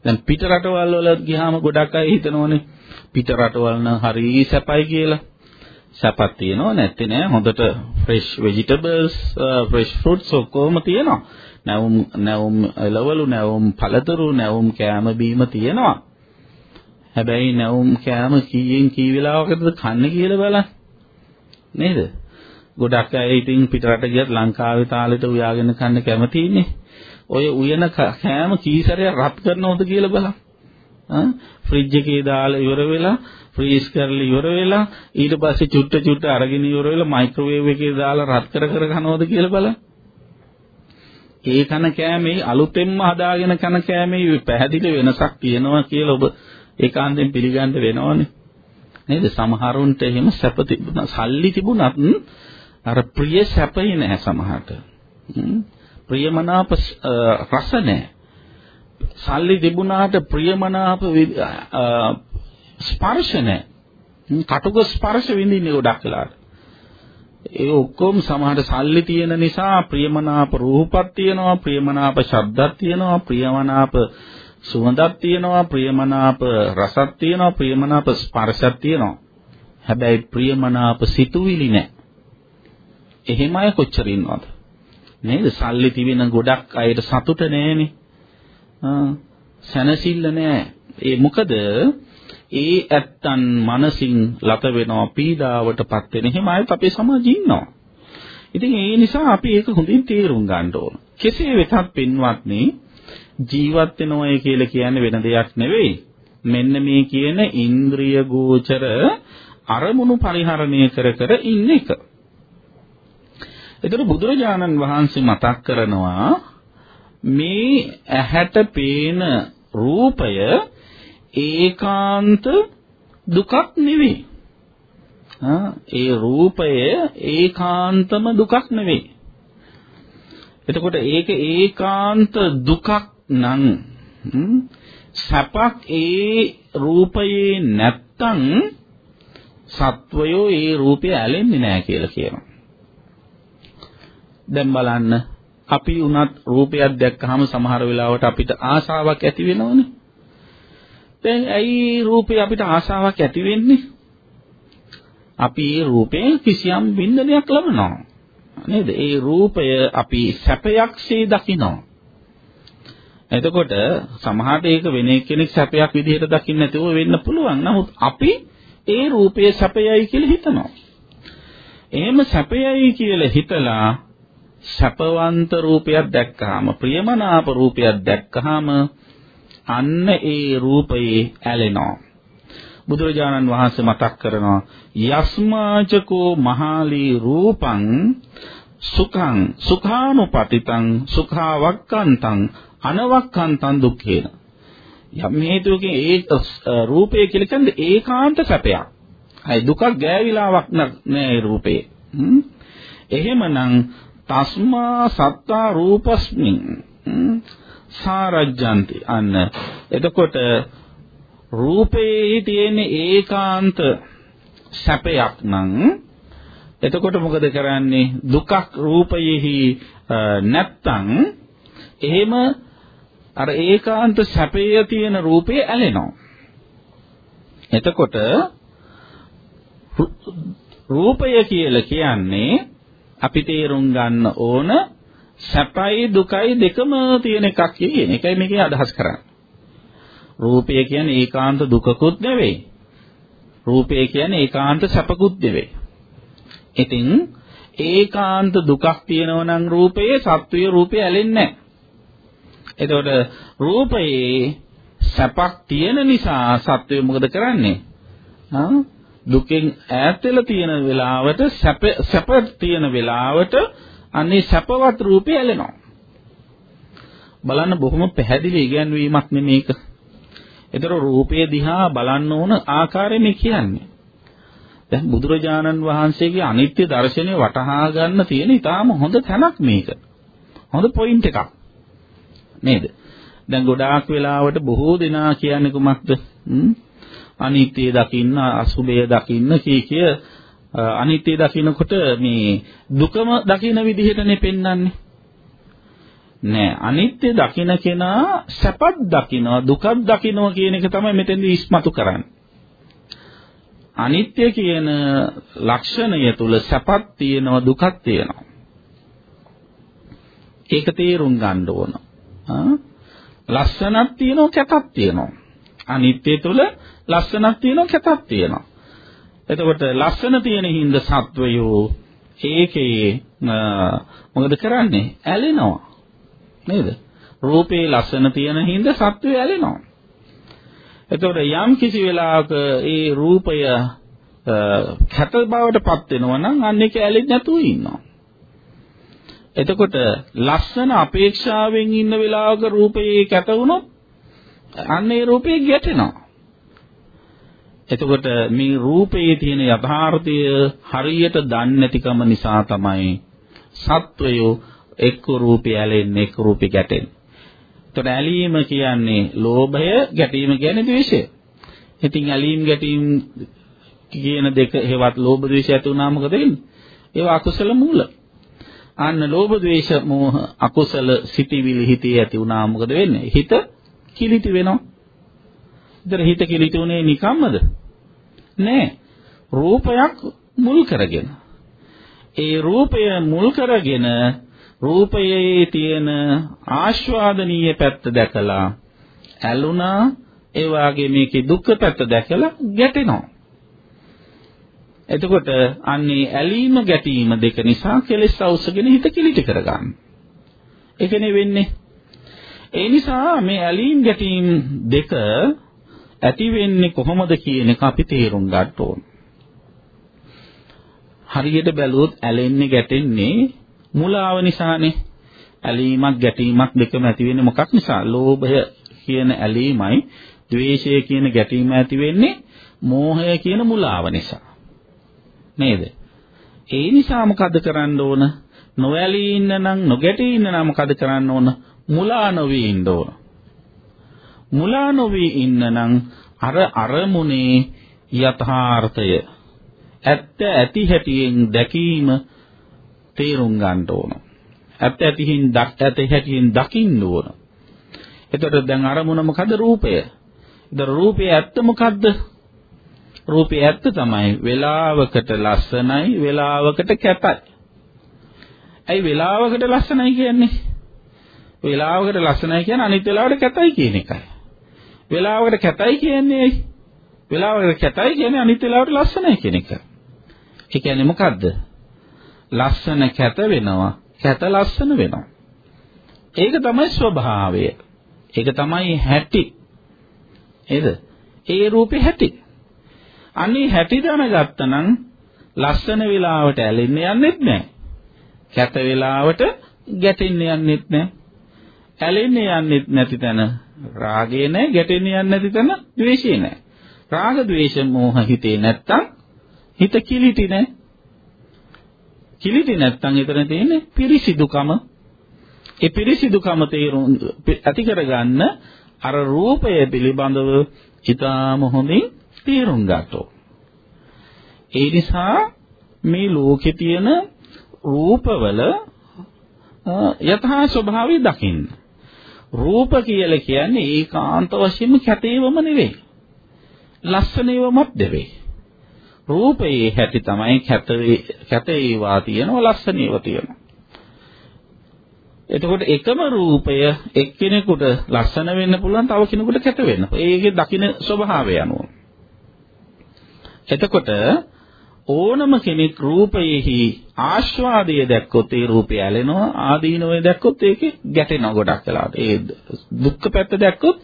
දැන් පිට රටවල් වල ගියාම ගොඩක් අය හිතනෝනේ පිට රටවල් නම් හරි සැපයි කියලා. සැපක් තියෙනව නැත්තේ නෑ හොඳට ෆ්‍රෙෂ් ভেජිටබල්ස් ෆ්‍රෙෂ් ෆෘට්ස් ඔක්කොම තියෙනවා. නැවුම් නැවුම් එළවලු නැවුම් පළතුරු නැවුම් කෑම බීම තියෙනවා. හැබැයි නැවුම් කෑම කීයෙන් කී වෙලාවකටද කන්නේ කියලා බලන්න. නේද? ගොඩක් අය ඉතින් පිටරට ගියත් ලංකාවේ තාලෙට උයාගෙන කන්න කැමති ඉන්නේ. ඔය උයන කෑම කී සැරයක් රත් කරනවද කියලා බලන්න. ෆ්‍රිජ් එකේ දාලා ඉවර වෙලා ෆ්‍රීස් කරලා ඉවර වෙලා ඊට පස්සේ චුට්ට චුට්ට අරගෙන ඉවර වෙලා මයික්‍රෝවේව් එකේ දාලා රත් කර කර කනවද කියලා බලන්න. ඒ කන කෑමේ අලුතෙන්ම හදාගෙන කන කෑමේ පැහැදිලි වෙනසක් තියෙනවා කියලා ඔබ ඒකාන්තයෙන් පිළිගන්න වෙනවනේ. නේද? සමහරුන්ට එහෙම සැප තිබුණා. සල්ලි තිබුණත් අර ප්‍රිය සැපේ නැහැ සමහරට. ප්‍රියමනාප රස නැහැ. සල්ලි තිබුණාට ප්‍රියමනාප ස්පර්ශ නැහැ. කටුක ස්පර්ශ විඳින්නේ ගොඩක් වෙලාට. ඒ ඔක්කොම සමහරට සල්ලි තියෙන නිසා ප්‍රියමනාප රූපක් තියෙනවා, ප්‍රියමනාප ශබ්දක් තියෙනවා, ප්‍රියමනාප සුවඳක් තියෙනවා, ප්‍රියමනාප රසක් තියෙනවා, ප්‍රියමනාප ස්පර්ශයක් තියෙනවා. හැබැයි ප්‍රියමනාප සිතුවිලි නැහැ. එහෙම අය කොච්චර ඉන්නවද? නේද? සල්ලි තිබෙන ගොඩක් අයට සතුට නැහැනේ. ආ සැනසෙල්ල නැහැ. ඒ මොකද ඒ ඇත්තන් මනසින් ලත වෙනවා පීඩාවටපත් වෙන එහෙම අයත් අපේ සමාජයේ ඉන්නවා. ඉතින් ඒ නිසා අපි ඒක හොඳින් තේරුම් ගන්න ඕන. කෙසේ වෙතත් පින්වත්නි ජීවත් වෙනවයි කියලා කියන්නේ වෙන දෙයක් නෙවෙයි. මෙන්න මේ කියන ඉන්ද්‍රිය ගෝචර අරමුණු පරිහරණය කර කර ඉන්න එක. ඒතර බුදුරජාණන් වහන්සේ මතක් කරනවා මේ ඇහැට පේන රූපය ඒකාන්ත දුකක් නෙවෙයි. ඒ රූපය ඒකාන්තම දුකක් නෙවෙයි. එතකොට ඒක ඒකාන්ත දුකක් නම් සැපක් ඒ රූපයේ නැත්තම් සත්වයෝ ඒ රූපය ඇලෙන්නේ නැහැ කියලා කියනවා. දැන් බලන්න අපි උනත් රූපයක් දැක්කහම සමහර වෙලාවට අපිට ආසාවක් ඇති වෙනවනේ. දැන් ඇයි රූපේ අපිට ආසාවක් ඇති වෙන්නේ? අපි ඒ රූපේ කිසියම් බින්දනයක් ලබනවා. නේද? ඒ රූපය අපි සැපයක්සේ දකිනවා. එතකොට සමහරට ඒක වෙන කෙනෙක් සැපයක් විදිහට දකින්න නැතුව වෙන්න පුළුවන්. නමුත් අපි ඒ රූපය සැපයයි කියලා හිතනවා. එහෙම සැපයයි කියලා හිතලා සැපවන්ත රූපයක් දැක්කහම ප්‍රියමනාප රූපයක් දැක්කහම අන්න ඒ රූපයේ ඇලෙනවා. බුදුරජාණන් වහන්සේ මතක් කරනවා යස්මාචකෝ මහාලී රූපං සුඛං සුඛානුපතිතං සුඛාවක්කන්තං අනවක්කන්තං දුක්ඛේන. යම් හේතුවකින් ඒ රූපය කියලා කියන්නේ ඒකාන්ත සැපයක්. අය දුකක් ගෑවිලාවක් නෑ රූපේ. එහෙමනම් තස්මා සත්තා රූපස්මින් සාරජ්ජන්ති අන්න. එතකොට රූපේ තියෙන ඒකාන්ත සැපයක් නම් එතකොට මොකද කරන්නේ? දුකක් රූපයෙහි නැත්තම් එහෙම අර ඒකාන්ත සැපයේ තියෙන රූපේ ඇලෙනවා එතකොට රූපය කියලා කියන්නේ අපි තේරුම් ගන්න ඕන සැපයි දුකයි දෙකම තියෙන එකක් කියන එකයි මේකේ අදහස් කරන්නේ. රූපය කියන්නේ ඒකාන්ත දුකකුත් නෙවෙයි. රූපය කියන්නේ ඒකාන්ත සැපකුත් නෙවෙයි. ඉතින් ඒකාන්ත දුකක් තියෙනවා නම් රූපයේ සත්වයේ රූපය ඇලෙන්නේ නැහැ. එතකොට රූපයේ සැපක් තියෙන නිසා සත්වය මොකද කරන්නේ? ආ දුකෙන් ඈත් වෙලා තියෙන වෙලාවට සැප සැප තියෙන වෙලාවට අන්නේ සැපවත් රූපය ඇලෙනවා. බලන්න බොහොම පැහැදිලි ඉගැන්වීමක් නෙමේක. ඒතර රූපය දිහා බලන්න ඕන ආකාරය මේ කියන්නේ. දැන් බුදුරජාණන් වහන්සේගේ අනිත්‍ය දර්ශනය වටහා ගන්න තියෙන ඉතාම හොඳ තැනක් මේක. හොඳ පොයින්ට් එකක්. නේද? දැන් ගොඩාක් වෙලාවට බොහෝ දෙනා කියන්නේ කුමක්ද? අනිත්‍ය දකින්න, අසුභය දකින්න කී කිය අනිත්‍ය දකින්නකොට මේ දුකම දකින්න විදිහටනේ පෙන්වන්නේ. නෑ අනිත්‍ය දකින්න කෙනා සැපත් දකින්නවා දුකත් දකින්නවා කියන එක තමයි මෙතෙන්දී ඉස්මතු කරන්නේ. අනිත්‍ය කියන ලක්ෂණය තුල සැපත් තියෙනවා දුකත් තියෙනවා. ඒක තේරුම් ගන්න ඕන. ලස්සනක් තියෙනවා කැතක් තියෙනවා. අනිත්‍ය තුල ලස්සනක් තියෙනවා කැතක් තියෙනවා. එතකොට ලස්සන තියෙන හින්ද සත්වයෝ ඒකේ මොකද කරන්නේ? ඇලෙනවා. නේද? රූපේ ලස්සන තියෙන හින්ද සත්වය ඇලෙනවා. එතකොට යම් කිසි වෙලාවක ඒ රූපය කැත බවට පත් වෙනවා නම් අන්න ඒක ඇලෙන්නේ නැතුව ඉන්නවා. එතකොට ලස්සන අපේක්ෂාවෙන් ඉන්න වෙලාවක රූපේ කැත වුණොත් අන්න ඒ රූපේ ගැටෙනවා. එතකොට මේ රූපයේ තියෙන යථාර්ථය හරියට දන්නේ නැතිකම නිසා තමයි සත්වයෝ එක්ක රූපය ඇලෙන්නේ එක්ක රූපේ ගැටෙන්නේ. එතකොට ඇලීම කියන්නේ ලෝභය, ගැටීම කියන්නේ ද්වේෂය. ඉතින් ඇලීම් ගැටීම් කියන දෙක හේවත් ලෝභ ද්වේෂ ඇති වුණාම මොකද වෙන්නේ? ඒවා අකුසල මූල. අන්න ලෝභ ද්වේෂ මෝහ අකුසල සිටිවිලි හිතේ ඇති වුණාම මොකද වෙන්නේ? හිත කිලිටි වෙනවා. ඉතින් හිත කිලිටි උනේ නිකම්මද? නෑ. රූපයක් මුල් කරගෙන. ඒ රූපය මුල් කරගෙන රූපයේ තියෙන ආස්වාදනීය පැත්ත දැකලා ඇලුනා ඒ වාගේ මේකේ දුක්ඛ පැත්ත දැකලා ගැටෙනවා. එතකොට අන්නේ ඇලීම ගැටීම දෙක නිසා කෙලෙස් අවශ්‍යගෙන හිත කිලිටි කරගන්න. ඒකනේ වෙන්නේ. ඒ නිසා මේ ඇලීම් ගැටීම් දෙක ඇති වෙන්නේ කොහොමද කියන එක අපි තේරුම් ගන්න ඕන. හරියට බැලුවොත් ඇලෙන්නේ ගැටෙන්නේ මුලාව නිසානේ. ඇලීමක් ගැටීමක් දෙකම ඇති වෙන්නේ මොකක් නිසා? ලෝභය කියන ඇලීමයි, ද්වේෂය කියන ගැටීම ඇති වෙන්නේ මෝහය කියන මුලාව නිසා. නේද? ඒ නිසා මොකද කරන්න ඕන? නොඇලී ඉන්න නම් නොගැටී ඉන්න නම් මොකද කරන්න ඕන? මුලා නොවී ඉන්න ඕන. මුලා නොවී ඉන්න නම් අර අරමුණේ යථාර්ථය ඇත්ත ඇති හැටියෙන් දැකීම තේරුම් ගන්න ඕන. ඇත්ත ඇතිහින් දක් ඇති හැටියෙන් දකින්න ඕන. එතකොට දැන් අරමුණ මොකද රූපය? ඒතර රූපේ ඇත්ත මොකද්ද? රූපේ ඇත්ත තමයි වේලාවකට ලස්සනයි වේලාවකට කැතයි. ඇයි වේලාවකට ලස්සනයි කියන්නේ? වේලාවකට ලස්සනයි කියන්නේ අනිත් වෙලාවට කැතයි කියන එකයි. වේලාවකට කැතයි කියන්නේ ඇයි? වේලාවකට කැතයි කියන්නේ අනිත් වෙලාවට ලස්සනයි කියන එක. ඒ කියන්නේ මොකද්ද? ලස්සන කැත වෙනවා, කැත ලස්සන වෙනවා. ඒක තමයි ස්වභාවය. ඒක තමයි හැටි. නේද? ඒ රූපේ හැටි. අනේ හැටි දැනගත්තනම් ලස්සන වෙලාවට ඇලෙන්න යන්නෙත් නැහැ. කැත වෙලාවට ගැටෙන්න යන්නෙත් නැහැ. ඇලෙන්න යන්නෙත් නැති තැන රාගය නැහැ, ගැටෙන්න යන්නේ නැති තැන ද්වේෂය නැහැ. රාග ද්වේෂ මෝහ හිතේ නැත්තම් හිත කිලිටි නැහැ. කිලිටි නැත්තම් එතන තියෙන්නේ පිරිසිදුකම. ඒ පිරිසිදුකම තේරුම් ඇති කරගන්න අර රූපය පිළිබඳව ඊටාම හොඳින් තේරුම් ගන්නෝ. ඒ නිසා මේ ලෝකේ තියෙන රූපවල යථා ස්වභාවය දකින්න. රූප කියලා කියන්නේ ඒකාන්ත වශයෙන්ම කැතේවම නෙවෙයි. ලස්සනේවමත් නෙවෙයි. රූපයේ හැටි තමයි කැතේ කැතේවා තියෙනවා ලස්සනේවා තියෙනවා. එතකොට එකම රූපය එක්කෙනෙකුට ලස්සන වෙන්න පුළුවන් තව කෙනෙකුට කැත වෙන්න. ඒකේ දකින්න ස්වභාවය අනුව. එතකොට ඕනම කෙනෙක් රූපයෙහි ආස්වාදය දැක්කොත් ඒ රූපය ඇලෙනවා ආදීනවය දැක්කොත් ඒකේ ගැටෙනවා ගොඩක් වෙලාවට. ඒ දුක්ඛ පැත්ත දැක්කොත්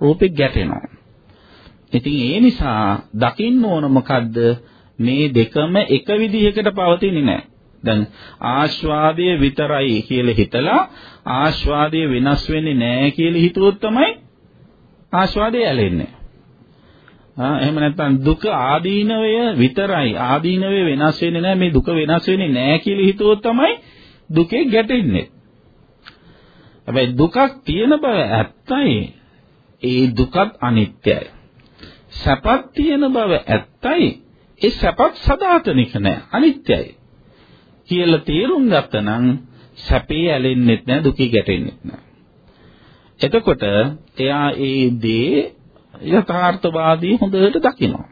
රූපේ ගැටෙනවා. ඉතින් ඒ නිසා දකින්න ඕන මොකද්ද මේ දෙකම එක විදිහකට පවතින්නේ නැහැ. දැන් ආස්වාදය විතරයි කියලා හිතලා ආස්වාදය වෙනස් වෙන්නේ නැහැ කියලා හිතුවොත් තමයි ආස්වාදය ඇලෙන්නේ. ආ එහෙම නැත්නම් දුක ආදීනවය විතරයි ආදීනවය වෙනස් වෙන්නේ නැහැ මේ දුක වෙනස් වෙන්නේ නැහැ කියලා හිතුවොත් තමයි දුකේ ගැටෙන්නේ. හැබැයි දුකක් තියෙන බව ඇත්තයි. ඒ දුකත් අනිත්‍යයි. සැපක් තියෙන බව ඇත්තයි. ඒ සැපත් සදාතනික නැහැ අනිත්‍යයි. කියලා තේරුම් ගත්තනම් සැපේ ඇලෙන්නෙත් නැහැ දුකේ ගැටෙන්නෙත් නැහැ. එතකොට එයා ඒ දේ යථාර්ථවාදී හොඳට දකිනවා.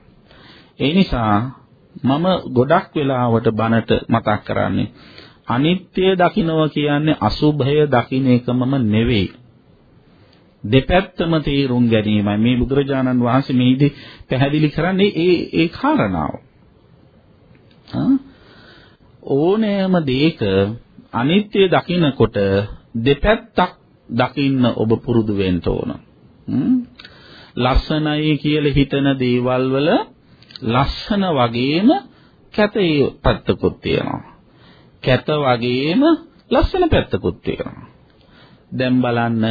ඒ නිසා මම ගොඩක් වෙලාවට බනට මතක් කරන්නේ අනිත්‍ය දකින්නවා කියන්නේ අසුභය දකින්න එකමම නෙවෙයි. දෙපැත්තම තීරුම් ගැනීමයි මේ බුදුරජාණන් වහන්සේ මේදී පැහැදිලි කරන්නේ ඒ ඒ කාරණාව. ඕනෑම දෙයක අනිත්‍ය දකින්නකොට දෙපැත්තක් දකින්න ඔබ පුරුදු වෙන්න ඕන. ලස්සනයි කියලා හිතන දේවල් වල ලස්සන වගේම කැතේ පැත්තකුත් තියෙනවා. කැත වගේම ලස්සන පැත්තකුත් තියෙනවා. දැන් බලන්න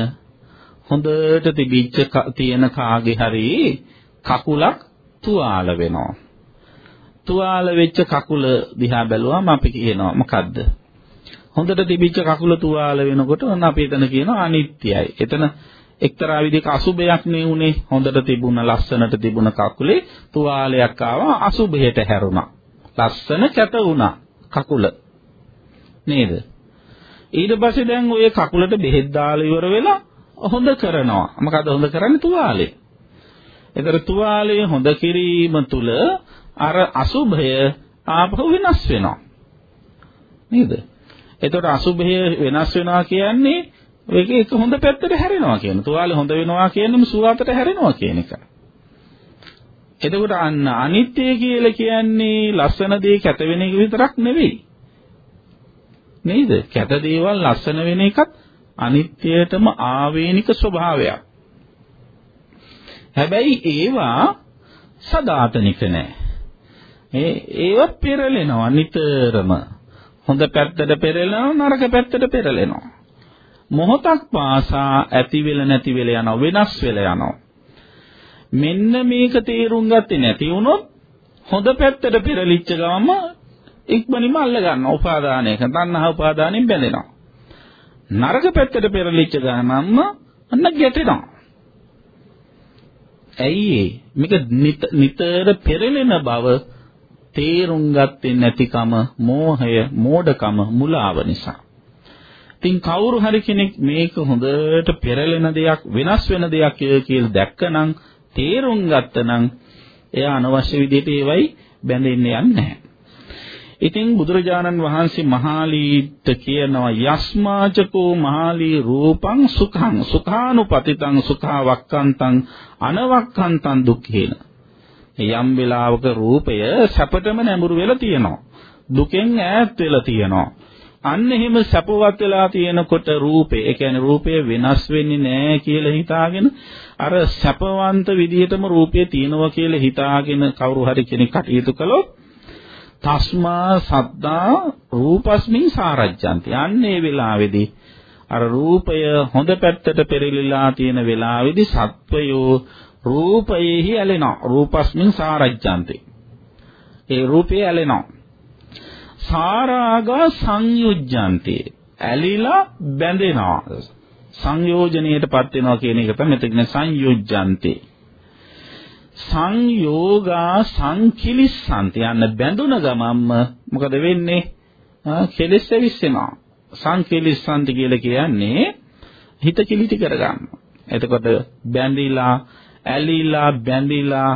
හොඳට තිබිච්ච තියෙන කාගේ හරි කකුලක් තුවාල වෙනවා. තුවාල වෙච්ච කකුල දිහා බැලුවම අපි කියනවා මොකද්ද? හොඳට තිබිච්ච කකුල තුවාල වෙනකොට ඔන්න අපි එතන කියනවා අනිත්‍යයි. එතන එක්තරා විදිහක අසුබයක් නේ උනේ හොඳට තිබුණ ලස්සනට තිබුණ කකුලේ තුවාලයක් ආවා අසුබයට හැරුණා. ලස්සන කැත වුණා කකුල. නේද? ඊට පස්සේ දැන් ඔය කකුලට බෙහෙත් දාලා ඉවර වෙලා හොඳ කරනවා. මොකද හොඳ කරන්නේ තුවාලේ. ඒතර තුවාලේ හොඳ කිරීම තුල අර අසුභය ආපහු වෙනස් වෙනවා. නේද? එතකොට අසුභය වෙනස් වෙනවා කියන්නේ ඒක එක හොඳ පැත්තට හැරෙනවා කියන. තුවාලේ හොඳ වෙනවා කියන්නේ සුවාතට හැරෙනවා කියන එක. එතකොට අන්න අනිත්‍ය කියලා කියන්නේ ලස්සන දේ කැත වෙන එක විතරක් නෙවෙයි. නේද? කැත දේවල් ලස්සන වෙන එකත් අනිත්‍යයටම ආවේනික ස්වභාවයක්. හැබැයි ඒවා සදාතනික නෑ. ඒ ඒවා පෙරලෙනවා නිතරම. හොඳ පැත්තට පෙරලෙනවා නරක පැත්තට පෙරලෙනවා. මොහොතක් පාසා ඇති වෙල නැති වෙල යනවා වෙනස් වෙල යනවා. මෙන්න මේක තේරුම් ගත්තේ නැති වුණොත් හොඳ පැත්තට පෙරලිච්ච ගමම ඉක්මනින්ම අල්ල ගන්නවා උපාදානයක තණ්හා උපාදානෙන් බැඳෙනවා. නරක පැත්තට පෙරලිච්ච ගමන්ම අන්න ගැටෙනවා. ඇයි මේක නිතර පෙරලෙන බව තේරුම් ගත්තේ නැතිකම, මෝහය, මෝඩකම, මුලාව නිසා. ඉතින් කවුරු හරි කෙනෙක් මේක හොඳට පෙරලෙන දෙයක්, වෙනස් වෙන දෙයක් කියලා දැක්කනම්, තේරුම් ගත්තනම් එයා අනවශ්‍ය විදිහට ඒවයි බැඳෙන්න යන්නේ. නැහැ. ඉතින් බුදුරජාණන් වහන්සේ මහාලීට කියනවා යස්මාචකෝ මහාලී රූපං සුඛං සුඛානුපතිතං සුඛාවක්කන්තං අනවක්කන්තං දුක්ඛේන. යම් වෙලාවක රූපය සැපටම නැඹුරු වෙලා තියෙනවා. දුකෙන් ඈත් වෙලා තියෙනවා. අන්න එහෙම සැපවත් වෙලා තියෙනකොට රූපේ ඒ කියන්නේ රූපය වෙනස් වෙන්නේ නැහැ කියලා හිතාගෙන අර සැපවන්ත විදිහටම රූපය තියෙනවා කියලා හිතාගෙන කවුරු හරි කෙනෙක් කටයුතු කළොත් තස්මා සද්දා රූපස්මින් සාරජ්ජන්ති. අන්නේ වෙලාවේදී අර රූපය හොඳ පැත්තට පෙරලිලා තියෙන වෙලාවේදී සත්වයෝ රූපයෙහි ඇලෙනවා. රූපස්මින් සාරජ්ජන්ති. ඒ රූපය ඇලෙනවා. සාරාගා සංයුජ්ජන්ති. ඇලිලා බැඳෙනවා. සංයෝජනයටපත් වෙනවා කියන එක තමයි මෙතන සංයුජ්ජන්ති. සංයෝගා සංකිලිස්සන්ති යන්න බැඳුන ගමන්ම මොකද වෙන්නේ? කෙලෙස් ඇවිස්සෙනවා. සංකිලිස්සන්ති කියලා කියන්නේ හිත කිලිටි කරගන්න. එතකොට බැඳිලා, ඇලිලා, බැඳිලා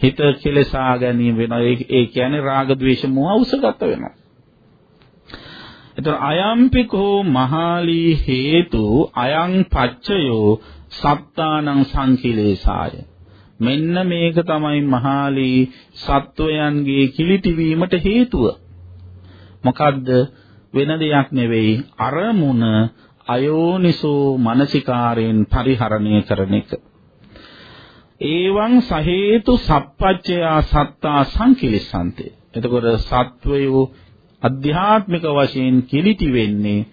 හිත කෙලසා ගැනීම වෙනවා. ඒ කියන්නේ රාග, ద్వේෂ, මෝහ උසගත වෙනවා. එතකොට අයම්පිකෝ මහාලී හේතු අයං පච්චයෝ සත්තානං සංකිලේසාය මෙන්න මේක තමයි මහාලී සත්වයන්ගේ කිලිටිවීමට හේතුව. මොකද්ද? වෙන දෙයක් නෙවෙයි අරමුණ අයෝනිසෝ මනසිකාරයෙන් පරිහරණය කරන එක. ඒවං සහේතු සප්පච්චයා සත්තා සංකිලිසන්තේ. එතකොට සත්වයෝ අධ්‍යාත්මික වශයෙන් කිලිටි වෙන්නේ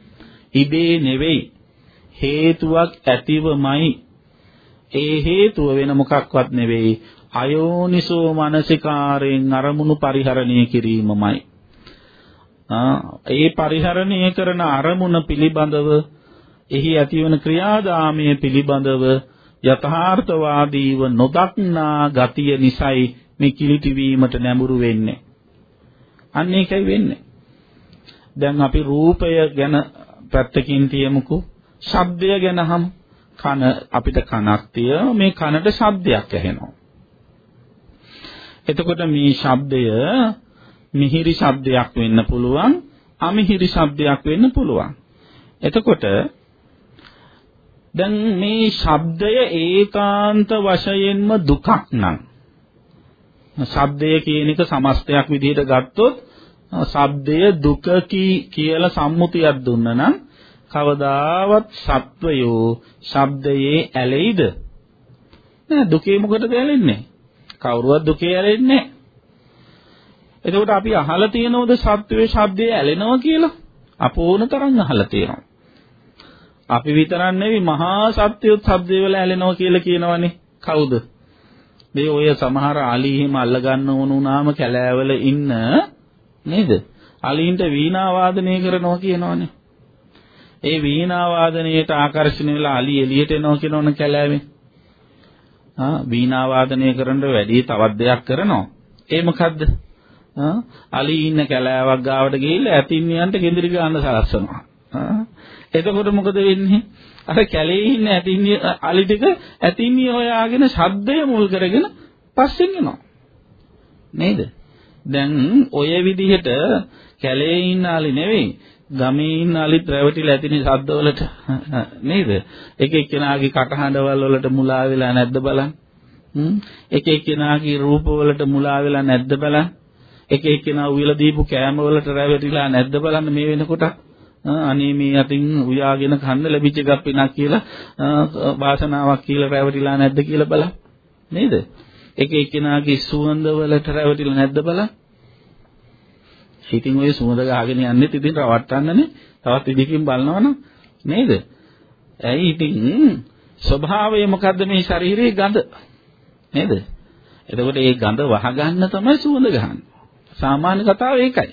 ඉබේ නෙවෙයි හේතුවක් ඇතිවමයි ඒ හේතුව වෙන මොකක්වත් නෙවෙයි අයෝනිසෝ මනසිකාරයෙන් අරමුණු පරිහරණය කිරීමමයි. ඒ පරිහරණය කරන අරමුණ පිළිබඳව එහි ඇතිවන ක්‍රියාදාමයේ පිළිබඳව යථාර්ථවාදීව නොදක්නා ගතිය නිසයි මේ කිලිටි වීමට නැඹුරු වෙන්නේ. අන්න ඒකයි වෙන්නේ. දැන් අපි රූපය ගැන පැත්තකින් තියමුකෝ. ශබ්දය ගැන හමු. කන අපිට කනක් තිය මේ කනට ශබ්දයක් ඇහෙනවා. එතකොට මේ ශබ්දය මිහිරි ශබ්දයක් වෙන්න පුළුවන් අමිහිරි ශබ්දයක් වෙන්න පුළුවන්. එතකොට දැන් මේ ශබ්දය ඒකාන්ත වශයෙන්ම දුකක් නම් ශබ්දය කියන එක සමස්තයක් විදිහට ගත්තොත් ශබ්දය දුකකි කියලා සම්මුතියක් දුන්න නම් කවදාවත් සත්වයෝ ශබ්දයේ ඇලෙයිද? නෑ දුකේ මොකටද ඇලෙන්නේ? කවුරුවත් දුකේ ඇලෙන්නේ නෑ. එතකොට අපි අහලා තියෙනවද සත්වයේ ශබ්දයේ ඇලෙනවා කියලා? අපෝන තරම් අහලා තියෙනවා. අපි විතරක් නෙවෙයි මහා සත්‍යයත් ශබ්දේ වල ඇලෙනවා කියලා කියනවනේ. කවුද? මේ ඔය සමහර අලි එහෙම අල්ල ගන්න ඕන උනාම කැලෑවල ඉන්න නේද? අලින්ට වීණා වාදනය කරනවා කියනවනේ. ඒ වීණා වාදනයට ආකර්ෂණය වෙලා අලි එළියට එනවා කියනවනේ කැලෑවේ. ආ වීණා වාදනය කරන්න වැඩි තවත් දෙයක් කරනවා. ඒ මොකද්ද? ආ අලි ඉන්න කැලෑවක් ගාවට ගිහිල්ලා ඇතින්නියන්ට ගෙඳිරි ගන්න සලස්සනවා. ආ එතකොට මොකද වෙන්නේ? අර කැලේ ඉන්න ඇතින්නිය අලි ටික ඇතින්නිය හොයාගෙන ශබ්දය මුල් කරගෙන පස්සෙන් එනවා. නේද? දැන් ඔය විදිහට කැලේ ඉන්න අලි නෙවෙයි ගමේ ඉන්න අලිත් රැවටිලා ඇතිනේ ශබ්දවලට නේද? එක එක්කෙනාගේ කටහඬවල් වලට මුලා වෙලා නැද්ද බලන්න. එක එක්කෙනාගේ රූප වලට මුලා වෙලා නැද්ද බලන්න. එක එක්කෙනා උයලා දීපු කෑම වලට රැවටිලා නැද්ද බලන්න මේ වෙනකොට. අනේ මේ අතින් උයාගෙන කන්න ලැබිච්ච එකක් වෙනක් කියලා වාසනාවක් කියලා රැවටිලා නැද්ද කියලා බලන්න. නේද? එක එක්කෙනාගේ සුවඳ වලට රැවටිලා නැද්ද බලන්න. ඉතින් ඔය සුවඳ ගහගෙන යන්නෙත් ඉතින් රවට්ටන්නනේ. තවත් ඉදිකින් බලනවනම් නේද? ඇයි ඉතින් ස්වභාවය මොකද්ද මේ ශරීරයේ ගඳ? නේද? එතකොට ඒ ගඳ වහගන්න තමයි සුවඳ ගහන්නේ. සාමාන්‍ය කතාව ඒකයි.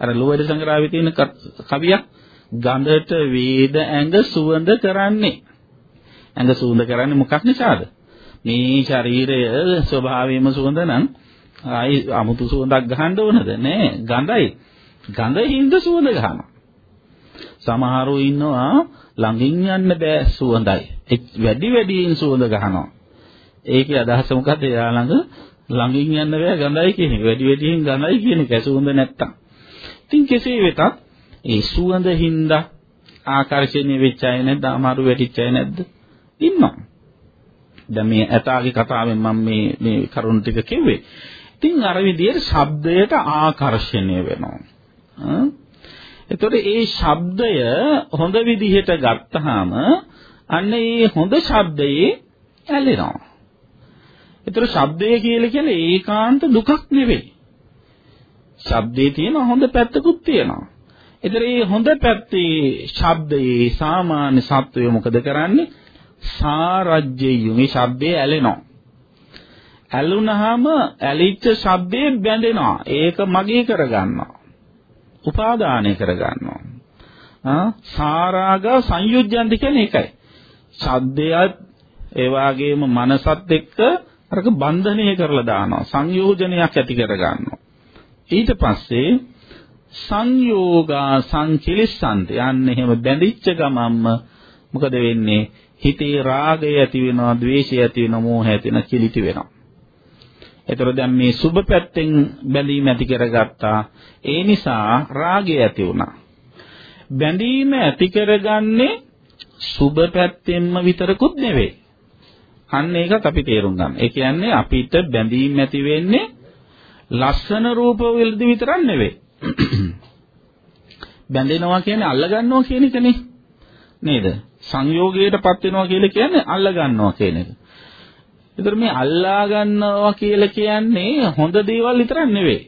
අර ලෝවැඩ සංග්‍රහයේ තියෙන කවියක් ගඳට වේද ඇඟ සුවඳ කරන්නේ. ඇඟ සුවඳ කරන්නේ මොකක් නිසාද? මේ ශරීරය ස්වභාවයෙන්ම සුවඳ නම් ආයි 아무තු සුවඳක් ගහන්න ඕනද? නෑ. ගඳයි. ගඳින්ද සුවඳ ගහනවා. සමහරව ඉන්නවා ළඟින් යන්න බෑ සුවඳයි. වැඩි වැඩියෙන් සුවඳ ගහනවා. ඒකේ අදහස මොකද? එයා ළඟ ළඟින් යන්න බෑ ගඳයි කියන එක වැඩි වැඩියෙන් ගඳයි කියන එක සුවඳ නැත්තම්. ඉතින් කෙසේ වෙතත් ඒ සුවඳ හින්දා ආකර්ෂණීය වෙච්ච අය නැද්ද? අමාරු වෙටිච්ච අය නැද්ද? ඉන්නවා. දැන් මේ ඇතාගේ කතාවෙන් මම මේ මේ කරුණ ටික කිව්වේ ඉතින් අර විදිහට ශබ්දයට ආකර්ෂණය වෙනවා. එතකොට ඒ ශබ්දය හොඳ විදිහට ගත්තාම අන්න ඒ හොඳ ශබ්දයේ ඇලෙනවා. ඒතර ශබ්දය කියලා කියන්නේ ඒකාන්ත දුකක් නෙවෙයි. ශබ්දේ තියෙන හොඳ පැත්තකුත් තියෙනවා. ඒතර මේ හොඳ පැත්තේ ශබ්දයේ සාමාන්‍ය සත්වය මොකද කරන්නේ? සාරජ්‍යයු මේ ශබ්දේ ඇලෙනවා. ඇලුනහම ඇලිච්ච ශබ්දේ බැඳෙනවා. ඒක මගේ කරගන්නවා. උපාදානය කරගන්නවා. ආ සාරාග සංයුජ්ජන්ති කියන්නේ ඒකයි. ශබ්දයත් ඒ වගේම මනසත් එක්ක අරක බන්ධනය කරලා දානවා. සංයෝජනයක් ඇති කරගන්නවා. ඊට පස්සේ සංයෝගා සංකිලිස්සන්ති. යන්න එහෙම බැඳිච්ච ගමන්ම මොකද වෙන්නේ? හිතේ රාගය ඇති වෙනවා, ద్వේෂය ඇති වෙනවා, මෝහය ඇති වෙනවා, කිලිටි වෙනවා. එතකොට දැන් මේ සුබ පැත්තෙන් බැඳීම ඇති කරගත්තා. ඒ නිසා රාගය ඇති වුණා. බැඳීම ඇති කරගන්නේ සුබ පැත්තෙන්ම විතරකුත් නෙවෙයි. අන්න ඒකත් අපි තේරුම් ගන්න. ඒ කියන්නේ අපිට බැඳීම් ඇති වෙන්නේ ලස්සන රූප වලදී විතරක් නෙවෙයි. බැඳෙනවා කියන්නේ අල්ල ගන්නවා කියන එකනේ. නේද? සංයෝගයටපත් වෙනවා කියලා කියන්නේ අල්ල ගන්නවා කියන එක. ඒතර මේ අල්ලා ගන්නවා කියලා කියන්නේ හොඳ දේවල් විතරක් නෙවෙයි.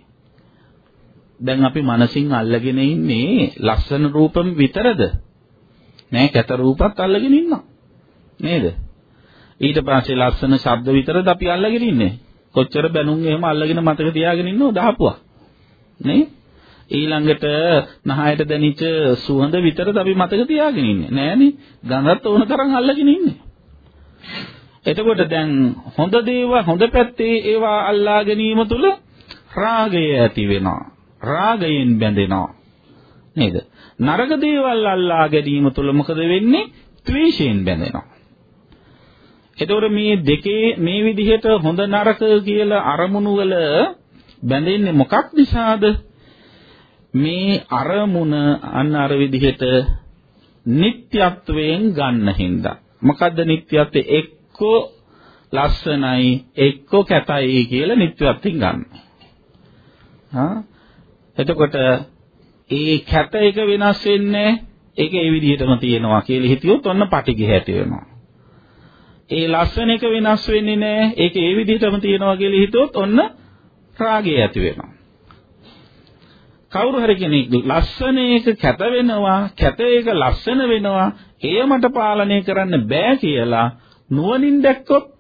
දැන් අපි මනසින් අල්ලගෙන ඉන්නේ ලස්සන රූපම් විතරද? නෑ කැත රූපත් අල්ලගෙන ඉන්නවා. නේද? ඊට පස්සේ ලස්සන ශබ්ද විතරද අපි අල්ලගෙන ඉන්නේ? කොච්චර බැනුම් එහෙම අල්ලගෙන මතක තියාගෙන ඉන්නවද දහපුවා? නේ? ඊළඟට නහයට දැනිච්ච සුවඳ විතරද අපි මතක තියාගෙන ඉන්නේ? නෑනේ. ගඳත් ඕන තරම් අල්ලගෙන ඉන්නේ. එතකොට දැන් හොඳ දේවල් හොඳ පැත්තේ ඒවා අල්ලා ගැනීම තුළ රාගය ඇති වෙනවා. රාගයෙන් බැඳෙනවා. නේද? නරක දේවල් අල්ලා ගැනීම තුළ මොකද වෙන්නේ? ද්වේෂයෙන් බැඳෙනවා. එතකොට මේ දෙකේ මේ විදිහට හොඳ නරක කියලා අරමුණු වල බැඳෙන්නේ මොකක් නිසාද? මේ අරමුණ අන්න අර විදිහට නිට්ටයත්වයෙන් ගන්න හින්දා. මොකද්ද නිට්ටයත්වය? එක් එක්කෝ ලස්සනයි එක්කෝ කැතයි කියලා නිත්‍යත්වයෙන් ගන්නවා. හා එතකොට ඒ කැත එක වෙනස් වෙන්නේ ඒක ඒ විදිහටම තියෙනවා කියලා හිතියොත් ඔන්න පටිඝ හැටි වෙනවා. ඒ ලස්සන එක වෙනස් වෙන්නේ නැහැ. ඒක ඒ විදිහටම තියෙනවා කියලා හිතුවොත් ඔන්න රාගය ඇති වෙනවා. කවුරු හරි කෙනෙක් ලස්සන එක කැත වෙනවා, කැත එක ලස්සන වෙනවා, එය මට පාලනය කරන්න බෑ කියලා නුවණින් දැක්කොත්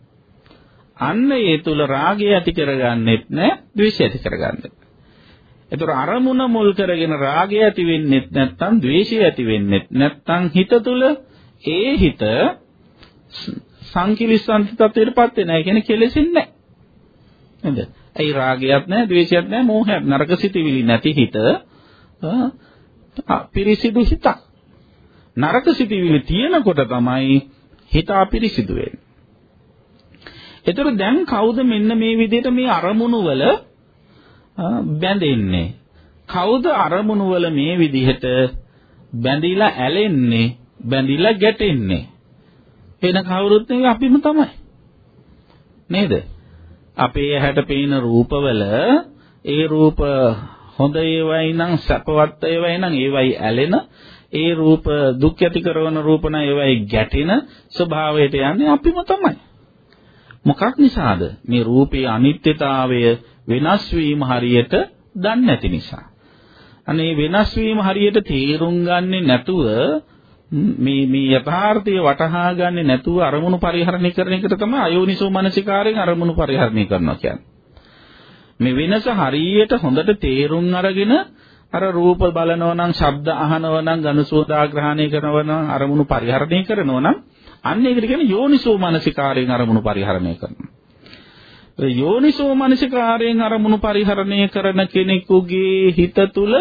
අන්න ඒ තුල රාගය ඇති කරගන්නෙත් නෑ, ද්වේෂය ඇති කරගන්නෙත්. ඒතර අරමුණ මුල් කරගෙන රාගය ඇති වෙන්නෙත් නැත්නම් ද්වේෂය ඇති වෙන්නෙත් නැත්නම් හිත තුල ඒ හිත සංකිලිස්සන්ති තත්ත්වයටපත් වෙනවා. ඒ කියන්නේ කෙලෙසින්නේ නැහැ. නේද? ඒ රාගයක් නැහැ, ද්වේෂයක් නැහැ, මෝහයක් නරක සිතිවිලි නැති හිත පිරිසිදු හිතක්. නරක සිතිවිලි තියෙනකොට තමයි හිත අපිරිසිදු වෙන්නේ. ඒතර දැන් කවුද මෙන්න මේ විදිහට මේ අරමුණු වල බැඳෙන්නේ? කවුද අරමුණු වල මේ විදිහට බැඳිලා ඇලෙන්නේ, බැඳිලා ගැටෙන්නේ? වෙන කවුරුත් නෙවෙයි අපිම තමයි. නේද? අපේ ඇහැට පේන රූපවල ඒ රූප හොඳ ඒවයි නම් සැපවත් ඒවයි නම් ඒවයි ඇලෙන ඒ රූප දුක් ඇති කරන රූප නම් ඒවයි ගැටෙන ස්වභාවයට යන්නේ අපිම තමයි. මොකක් නිසාද? මේ රූපේ අනිත්‍යතාවය වෙනස් වීම හරියට දන්නේ නැති නිසා. අනේ වෙනස් වීම හරියට තේරුම් ගන්නේ නැතුව මේ මේ යථාර්ථය වටහා ගන්නේ නැතුව අරමුණු පරිහරණය කරන එකට තමයි අයෝනිසෝ මනසිකාරයෙන් අරමුණු පරිහරණය කරනවා කියන්නේ. මේ වෙනස හරියට හොඳට තේරුම් අරගෙන අර රූප බලනවා නම් ශබ්ද අහනවා නම් ගනුසෝදාග්‍රහණය කරනවා නම් අරමුණු පරිහරණය කරනවා නම් අන්න ඒකට කියන්නේ යෝනිසෝ මනසිකාරයෙන් අරමුණු පරිහරණය කරනවා. යෝනිසෝ මනසිකාරයෙන් අරමුණු පරිහරණය කරන කෙනෙකුගේ හිත තුල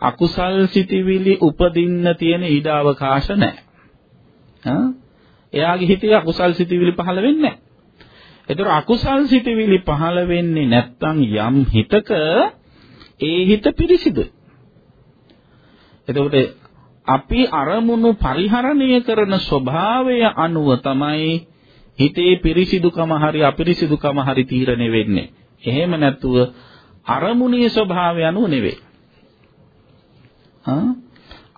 අකුසල් සිටිවිලි උපදින්න තියෙන ඊඩ අවකාශ නැහැ. එයාගේ හිතේ අකුසල් සිටිවිලි පහළ වෙන්නේ නැහැ. ඒතර අකුසල් සිටිවිලි පහළ වෙන්නේ නැත්නම් යම් හිතක ඒ හිත පිරිසිදුයි. එතකොට අපි අරමුණු පරිහරණය කරන ස්වභාවය අනුව තමයි හිතේ පිරිසිදුකම හරි අපිරිසිදුකම හරි තීරණය වෙන්නේ. එහෙම නැතුව අරමුණේ ස්වභාවය අනුව නෙවෙයි.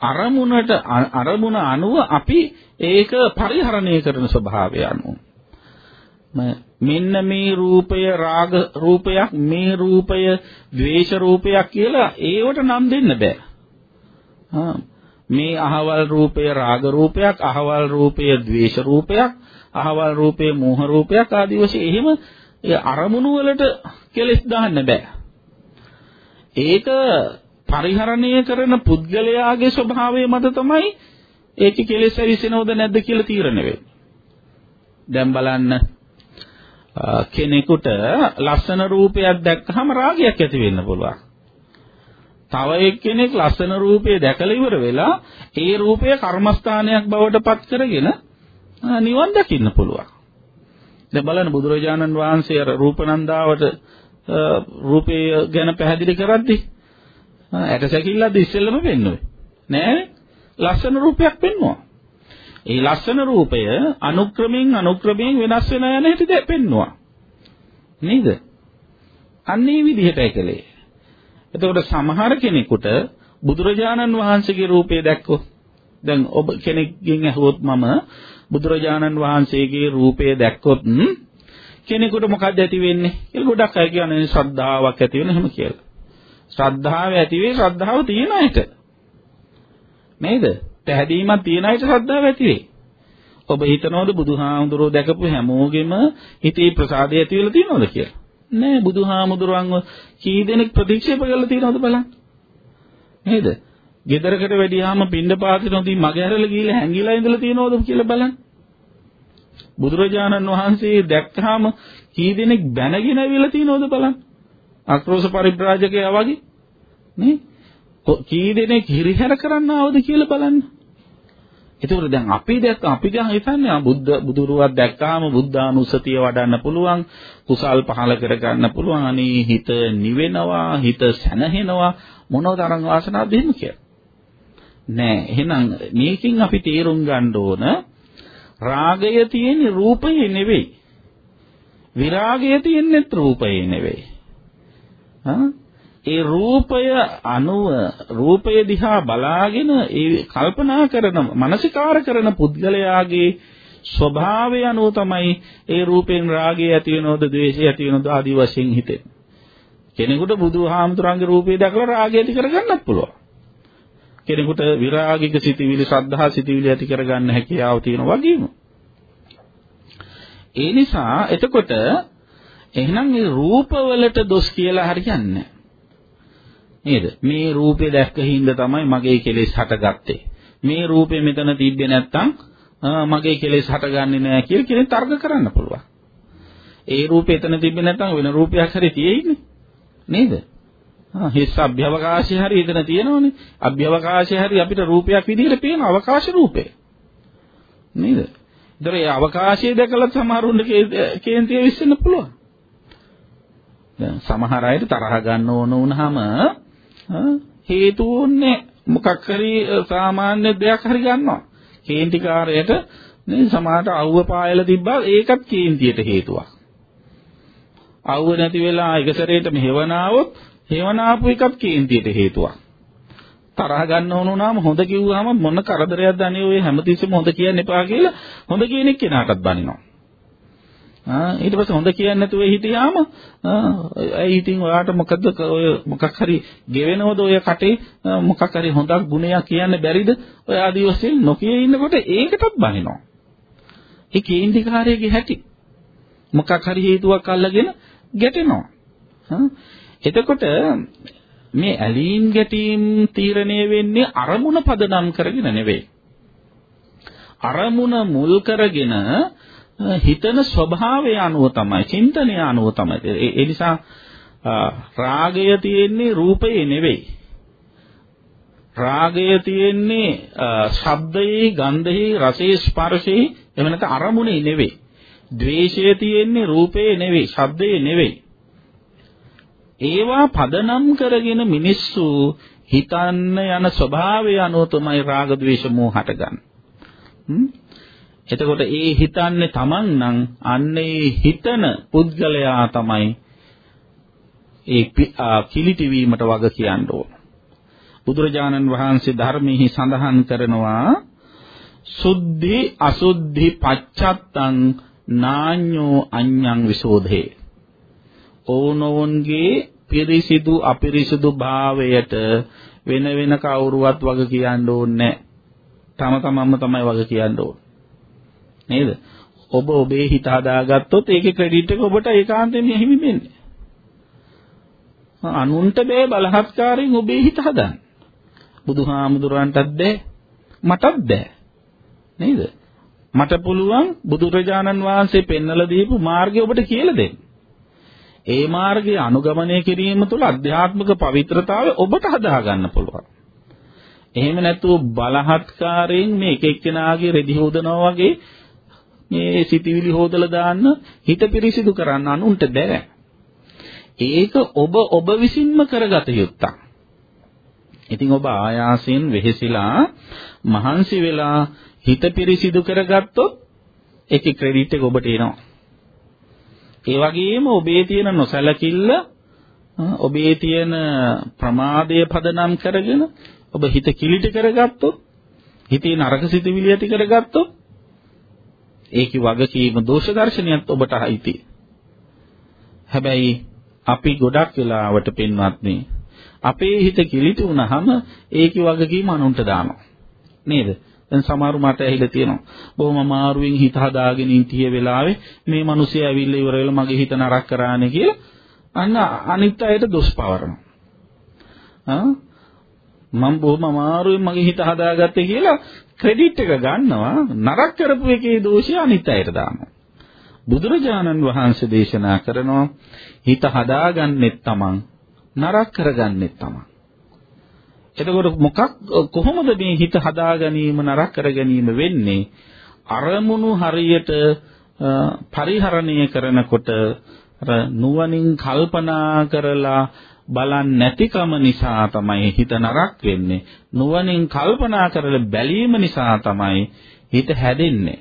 අරමුණට අරමුණ අනුව අපි ඒක පරිහරණය කරන ස්වභාවය අනුව. මෙන්න මේ රූපය රාග රූපයක් මේ රූපය ද්වේෂ රූපයක් කියලා ඒවට නම් දෙන්න බෑ. මේ අහවල් රූපය රාග රූපයක් අහවල් රූපය ද්වේෂ රූපයක් අහවල් රූපය මෝහ රූපයක් ආදී වශයෙන් එහෙම ඒ අරමුණු වලට කෙලස් දාන්න බෑ. ඒක පරිහරණය කරන පුද්ගලයාගේ ස්වභාවය මත තමයි ඒකේ කෙලෙස් ඇවිස්සෙනවද නැද්ද කියලා තීරණය වෙන්නේ. දැන් බලන්න කෙනෙකුට ලස්සන රූපයක් දැක්කහම රාගයක් ඇති වෙන්න පුළුවන්. තව එක්කෙනෙක් ලස්සන රූපය දැකලා ඉවර වෙලා ඒ රූපය කර්මස්ථානයක් බවට පත් කරගෙන නිවන් දකින්න පුළුවන්. දැන් බලන්න බුදුරජාණන් වහන්සේ අර රූපනන්දාවට රූපය ගැන පැහැදිලි කරද්දී ඇට සැකිල්ලක්ද ඉස්සෙල්ලම පෙන්වුවේ. නෑ ලස්සන රූපයක් පෙන්වුවා. ඒ ලස්සන රූපය අනුක්‍රමයෙන් අනුක්‍රමයෙන් වෙනස් වෙන යන හැටි පෙන්වුවා. නේද? අන්නේ විදිහටයි කළේ. එතකොට සමහර කෙනෙකුට බුදුරජාණන් වහන්සේගේ රූපය දැක්කොත් දැන් ඔබ කෙනෙක්ගෙන් අහුවොත් මම බුදුරජාණන් වහන්සේගේ රූපය දැක්කොත් කෙනෙකුට මොකක්ද ඇති වෙන්නේ? කියලා ගොඩක් අය කියන්නේ ශ්‍රද්ධාවක් ඇති වෙන හැම කියලා. ශ්‍රද්ධාව ඇති වෙයි ශ්‍රද්ධාව තියෙන අයට. නේද? පැහැදීමක් තියෙන අයට ශ්‍රද්ධාව ඇති වෙයි. ඔබ හිතනවද බුදුහාමුදුරුවෝ දැකපු හැමෝගෙම හිතේ ප්‍රසාදය ඇති වෙලා තියෙනවද කියලා? නෑ බුදුහාමුදුරුවන්ව කී දෙනෙක් ප්‍රතික්ෂේප කරලා තියෙනවද බලන්න. නේද? ගෙදරකට වැඩියාම පින්ඳ පාතේ නොදී මගේ හැරලා ගිහලා හැංගිලා ඉඳලා තියෙනවද කියලා බලන්න. බුදුරජාණන් වහන්සේ දැක්කහම කී දෙනෙක් බැනගෙන ඇවිල්ලා තියෙනවද බලන්න. අක්‍රෝෂ පරිබ්‍රාජකයා වගේ නේ කී දෙනෙක් හිරිහැර කරන්න ආවද කියලා බලන්න. ඒකෝර දැන් අපි දැක්ක අපි ගහ හිතන්නේ බුද්ධ බුදුරුවක් දැක්කාම බුද්ධානුස්සතිය වඩන්න පුළුවන් කුසල් පහල කරගන්න පුළුවන් අනේ හිත නිවෙනවා හිත සැනහෙනවා මොනව තරම් වාසනාවක්ද එහෙම කියලා. නෑ එහෙනම් මේකෙන් අපි තේරුම් ගන්න ඕන රාගය තියෙන රූපේ නෙවෙයි. විරාගය තියෙන්නේ රූපේ නෙවෙයි. ඒ රූපය අනුව රූපය දිහා බලාගෙන ඒ කල්පනා කරන මානසිකාර කරන පුද්ගලයාගේ ස්වභාවය අනුව තමයි ඒ රූපෙන් රාගය ඇති වෙනවද ද්වේෂය ඇති වෙනවද ආදී වශයෙන් හිතෙන්නේ. කෙනෙකුට බුදුහාමුදුරන්ගේ රූපය දැකලා රාගය ඇති කරගන්නත් පුළුවන්. කෙනෙකුට විරාගික සිතිවිලි ශ්‍රද්ධා සිතිවිලි ඇති කරගන්න හැකියාව තියෙනවා වගේම. ඒ නිසා එතකොට එහෙනම් මේ රූපවලට දොස් කියලා හරියන්නේ නේද? මේ රූපේ දැක්ක හින්දා තමයි මගේ කෙලෙස් හටගත්තේ. මේ රූපේ මෙතන තිබ්බේ නැත්තම් මගේ කෙලෙස් හටගන්නේ නැහැ කියලා කෙනෙක් තර්ක කරන්න පුළුවන්. ඒ රූපේ එතන තිබ්බේ නැත්තම් වෙන රූපයක් හරි තියෙයිනේ. නේද? හිස් අභ්‍යවකාශය හරි එතන තියෙනවනේ. අභ්‍යවකාශය හරි අපිට රූපයක් විදිහට පේන අවකාශ රූපේ. නේද? ඒතර ඒ අවකාශය දැකලා සමහරුන්ට කේන්තිය විශ්සෙන්න පුළුවන්. දැන් සමහර අයට තරහ ගන්න ඕන වුණාම හේතු ඕනේ මොකක් හරි සාමාන්‍ය දෙයක් හරි ගන්නවා. කේන්තිකාරයට නේ සමහරට අවුව පායලා තිබ්බා ඒකත් කේන්තියට හේතුවක්. අවුව නැති වෙලා එක සැරේට මෙහෙවනාවොත් හේවනාපු එකත් කේන්තියට හේතුවක්. තරහ ගන්න ඕන වුණාම හොඳ කිව්වහම මොන කරදරයක්ද අනේ ඔය හැමතිස්සෙම හොඳ කියන්න එපා කියලා හොඳ කියන එක්කෙනාටත් බනිනවා. ආ ඊට පස්සේ හොඳ කියන්නේ නැතුව හිටියාම ඇයි ඉතින් ඔයාට මොකද ඔය මොකක් හරි ගෙවෙනවද ඔය කටේ මොකක් හරි හොඳක් ගුණයක් කියන්න බැරිද ඔය ආදි වශයෙන් නොකිය ඉන්නකොට ඒකටත් බනිනවා. ඒ කේන්තිකාරයේ හැටි මොකක් හරි හේතුවක් අල්ලගෙන ගැටෙනවා. එතකොට මේ ඇලීම් ගැටීම් තීරණය වෙන්නේ අරමුණ පදනම් කරගෙන නෙවෙයි. අරමුණ මුල් කරගෙන හිතන ස්වභාවය අනුව තමයි, චින්තනය අනුව තමයි. ඒ නිසා රාගය තියෙන්නේ රූපේ නෙවෙයි. රාගය තියෙන්නේ ශබ්දයේ, ගන්ධයේ, රසයේ, ස්පර්ශයේ එහෙම නැත්නම් අරමුණේ නෙවෙයි. ද්වේෂය තියෙන්නේ රූපේ නෙවෙයි, ශබ්දයේ නෙවෙයි. ඒවා පදනම් කරගෙන මිනිස්සු හිතන්න යන ස්වභාවය අනුව තමයි රාග ద్వේෂ මෝහ හටගන්නේ. එතකොට ඒ හිතන්නේ Taman නම් අන්නේ හිතන පුද්ගලයා තමයි ඒ කිලිටි වීමට වග කියන්න ඕන. බුදුරජාණන් වහන්සේ ධර්මයේ සඳහන් කරනවා සුද්ධි අසුද්ධි පච්චත්තං නාඤ්ඤෝ අඤ්ඤං විසෝධේ ඕනෝන්ගේ පිරිසිදු අපිරිසිදු භාවයට වෙන වෙන කවුරුවත් වග කියන්න ඕනේ තම තමන්ම තමයි වග කියන්න ඕනේ. නේද? ඔබ ඔබේ හිත හදාගත්තොත් ඒකේ ක්‍රෙඩිට් එක ඔබට ඒකාන්තයෙන් හිමි වෙන්නේ. අනුන්ට බෑ බලහත්කාරයෙන් ඔබේ හිත හදන්න. බුදුහාමුදුරන්ටත් බෑ මටත් බෑ. නේද? මට පුළුවන් බුදුරජාණන් වහන්සේ පෙන්වලා දීපු මාර්ගය ඔබට කියලා දෙන්න. ඒ මාර්ගය අනුගමනය කිරීම තුළ අධ්‍යාත්මික පවිත්‍රතාවය ඔබට හදා ගන්න පුළුවන්. එහෙම නැතුව බලහත්කාරයෙන් මේ එක එක්කෙනාගේ රෙදි හොදනවා වගේ මේ සිතිවිලි හොදලා දාන්න හිත පිරිසිදු කරන්න අනුන්ට බෑ. ඒක ඔබ ඔබ විසින්ම කරගත යුත්තක්. ඉතින් ඔබ ආයාසයෙන් වෙහෙසිලා මහන්සි වෙලා හිත පිරිසිදු කරගත්තොත් ඒකේ ක්‍රෙඩිට් එක ඔබට එනවා. ඒ වගේම ඔබේ තියෙන නොසැලකිල්ල ඔබේ තියෙන ප්‍රමාදය පදනම් කරගෙන ඔබ හිත කිලිට කරගත්තොත් හිතේ නරක සිතුවිලි ඇති කරගත්තොත් ඒකේ වගකීම දෝෂ දර්ශනයත් ඔබට අයිති. හැබැයි අපි ගොඩක් වෙලාවට පින්වත්නි අපේ හිත කිලිට වුණාම ඒකේ වගකීම අනුන්ට දානවා. නේද? දැන් සමහරු මට ඇහිලා තියෙනවා. බොහොම අමාරුවෙන් හිත හදාගෙන ඉතිය වෙලාවේ මේ මිනිස්සයා ඇවිල්ලා ඉවර වෙලා මගේ හිත නරක කරානේ කියලා අන්න අනිත් අයට දොස් පවරනවා. ආ මම බොහොම අමාරුවෙන් මගේ හිත හදාගත්තේ කියලා ක්‍රෙඩිට් එක ගන්නවා නරක කරපු එකේ දෝෂය අනිත් අයට දානවා. බුදුරජාණන් වහන්සේ දේශනා කරනවා හිත හදාගන්නෙත් තමන් නරක කරගන්නෙත් තමන්. එතකොට මොකක් කොහොමද මේ හිත හදා ගැනීම නරක කර ගැනීම වෙන්නේ? අරමුණු හරියට පරිහරණය කරනකොට අර නුවණින් කල්පනා කරලා බලන්නේ නැතිකම නිසා තමයි හිත නරක වෙන්නේ. නුවණින් කල්පනා කරලා බැලීම නිසා තමයි හිත හැදෙන්නේ.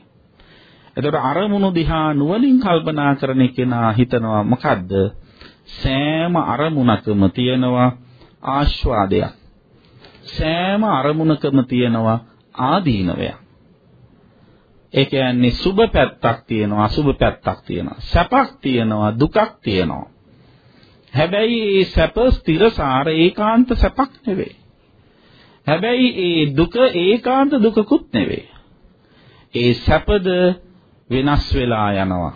එතකොට අරමුණු දිහා නුවණින් කල්පනා කරන කෙනා හිතනවා මොකද්ද? සෑම අරමුණකම තියෙනවා ආස්වාදයක්. සෑම අරමුණකම තියෙනවා ආදීනවයක්. ඒ කියන්නේ සුබ පැත්තක් තියෙනවා අසුබ පැත්තක් තියෙනවා. සැපක් තියෙනවා දුකක් තියෙනවා. හැබැයි මේ සැප ස්ථිරසාර ඒකාන්ත සැපක් නෙවෙයි. හැබැයි ඒ දුක ඒකාන්ත දුකකුත් නෙවෙයි. ඒ සැපද වෙනස් වෙලා යනවා.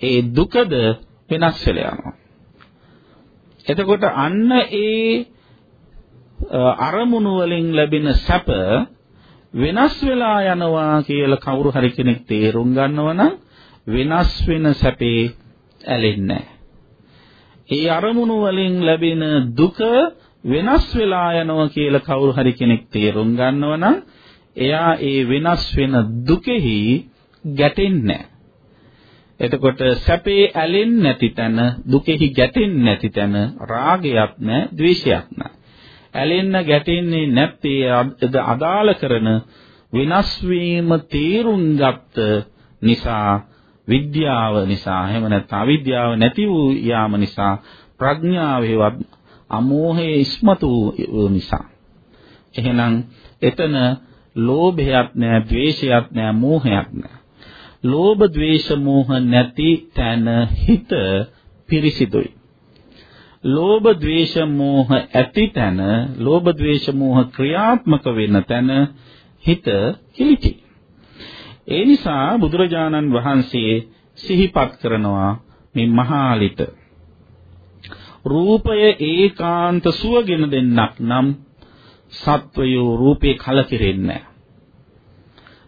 ඒ දුකද වෙනස් වෙලා යනවා. එතකොට අන්න ඒ අරමුණු වලින් ලැබෙන සැප වෙනස් වෙලා යනවා කියලා කවුරු හරි කෙනෙක් තේරුම් ගන්නවා නම් වෙනස් වෙන සැපේ ඇලෙන්නේ ඒ අරමුණු වලින් ලැබෙන දුක වෙනස් වෙලා යනවා කියලා කවුරු හරි කෙනෙක් තේරුම් ගන්නවා නම් එයා ඒ වෙනස් වෙන දුකෙහි ගැටෙන්නේ එතකොට සැපේ ඇලෙන්නේ නැති තැන දුකෙහි ගැටෙන්නේ නැති තැන රාගයක් නැහැ ද්වේෂයක් නැහැ. ඇලෙන්න ගැටෙන්නේ නැත්තේ අදාළ කරන වෙනස් වීම තේරුම් ගත්ත නිසා විද්‍යාව නිසා එහෙම නැත්නම් අවිද්‍යාව නැති වූ යාම නිසා ප්‍රඥාවේවත් අමෝහයේ ඉස්මතු වූ නිසා. එහෙනම් එතන ලෝභයක් නැහැ ද්වේෂයක් නැහැ මෝහයක් නැහැ ලෝභ ද්වේෂ මෝහ නැති තැන හිත පිරිසිදුයි. ලෝභ ද්වේෂ මෝහ ඇති තැන ලෝභ ද්වේෂ මෝහ ක්‍රියාත්මක වෙන තැන හිත කිලිටි ඒ නිසා බුදුරජාණන් වහන්සේ සිහිපත් කරනවා මේ මහාලිට රූපය ඒකාන්ත සුවගෙන දෙන්නක් නම් සත්වයෝ රූපේ කලකිරෙන්නේ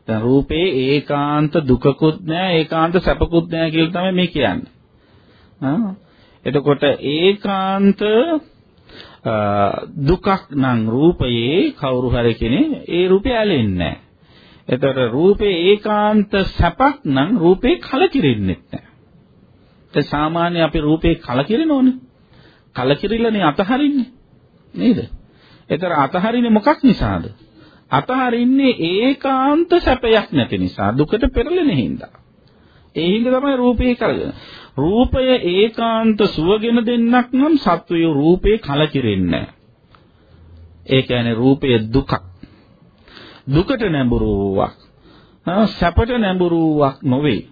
දැන් රූපේ ඒකාන්ත දුකකුත් නැහැ ඒකාන්ත සැපකුත් නැහැ කියලා තමයි මේ කියන්නේ. එතකොට ඒකාන්ත දුකක් නම් රූපයේ කවුරු හරි කෙනේ ඒ රූපය ඇලෙන්නේ නැහැ. එතකොට රූපේ ඒකාන්ත සැපක් නම් රූපේ කලකිරෙන්නේ නැහැ. ඒ සාමාන්‍ය අපි රූපේ කලකිරෙනෝනේ. කලකිරිලානේ අතහරින්නේ. නේද? ඒතර අතහරින්නේ මොකක් නිසාද? අතහරින්නේ ඒකාන්ත සැපයක් නැති නිසා දුකට පෙරලෙන හින්දා. ඒ හින්දා තමයි රූපේ කරගෙන. රූපය ඒකාන්ත සුවගෙන දෙන්නක් නම් සත්වය රූපේ කලකිරෙන්නේ ඒ කියන්නේ රූපය දුකක්. දුකට නැඹුරුවක්. සැපට නැඹුරුවක් නොවේ.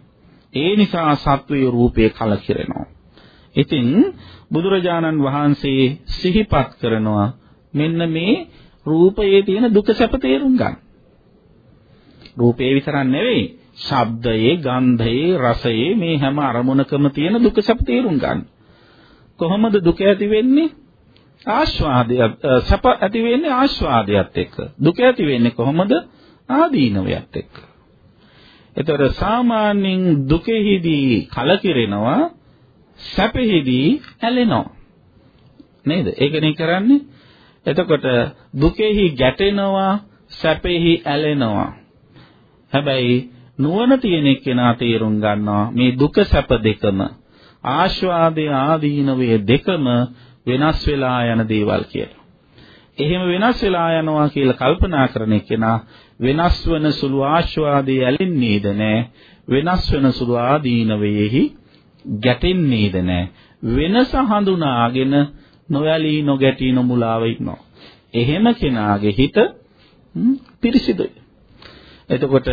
ඒ නිසා සත්වය රූපේ කලකිරෙනවා. ඉතින් බුදුරජාණන් වහන්සේ සිහිපත් කරනවා මෙන්න මේ රූපයේ තියෙන දුක සැප තේරුම් ගන්න. රූපේ විතරක් නෙවෙයි ශබ්දයේ, ගන්ධයේ, රසයේ මේ හැම අරමුණකම තියෙන දුක සැප තේරුම් ගන්න. කොහොමද දුක ඇති වෙන්නේ? ආස්වාදයක් සැප ඇති වෙන්නේ ආස්වාදයට එක්ක. දුක ඇති වෙන්නේ කොහොමද? ආදීනවයත් එක්ක. එතකොට සාමාන්‍යයෙන් දුකෙහිදී කලකිරෙනවා සැපෙහිදී ඇලෙනවා. නේද? ඒකනේ කරන්නේ. එතකොට දුකෙහි ගැටෙනවා සැපෙහි ඇලෙනවා. හැබැයි නුවණ තියෙන එක්කෙනා තේරුම් ගන්නවා මේ දුක සැප දෙකම ආස්වාදයේ ආදීනවේ දෙකම වෙනස් වෙලා යන දේවල් කියලා. එහෙම වෙනස් වෙලා යනවා කියලා කල්පනා කරන එක්කෙනා වෙනස් වන සුළු ආස්වාදයේ ඇලෙන්නේද නැහැ වෙනස් වෙන සුළු ආදීනවේහි ගැටෙන්නේද නැහැ වෙනස හඳුනාගෙන නොයලී නොගැටී නොමුලාව ඉන්නවා. එහෙම කෙනාගේ හිත පිරිසිදුයි. එතකොට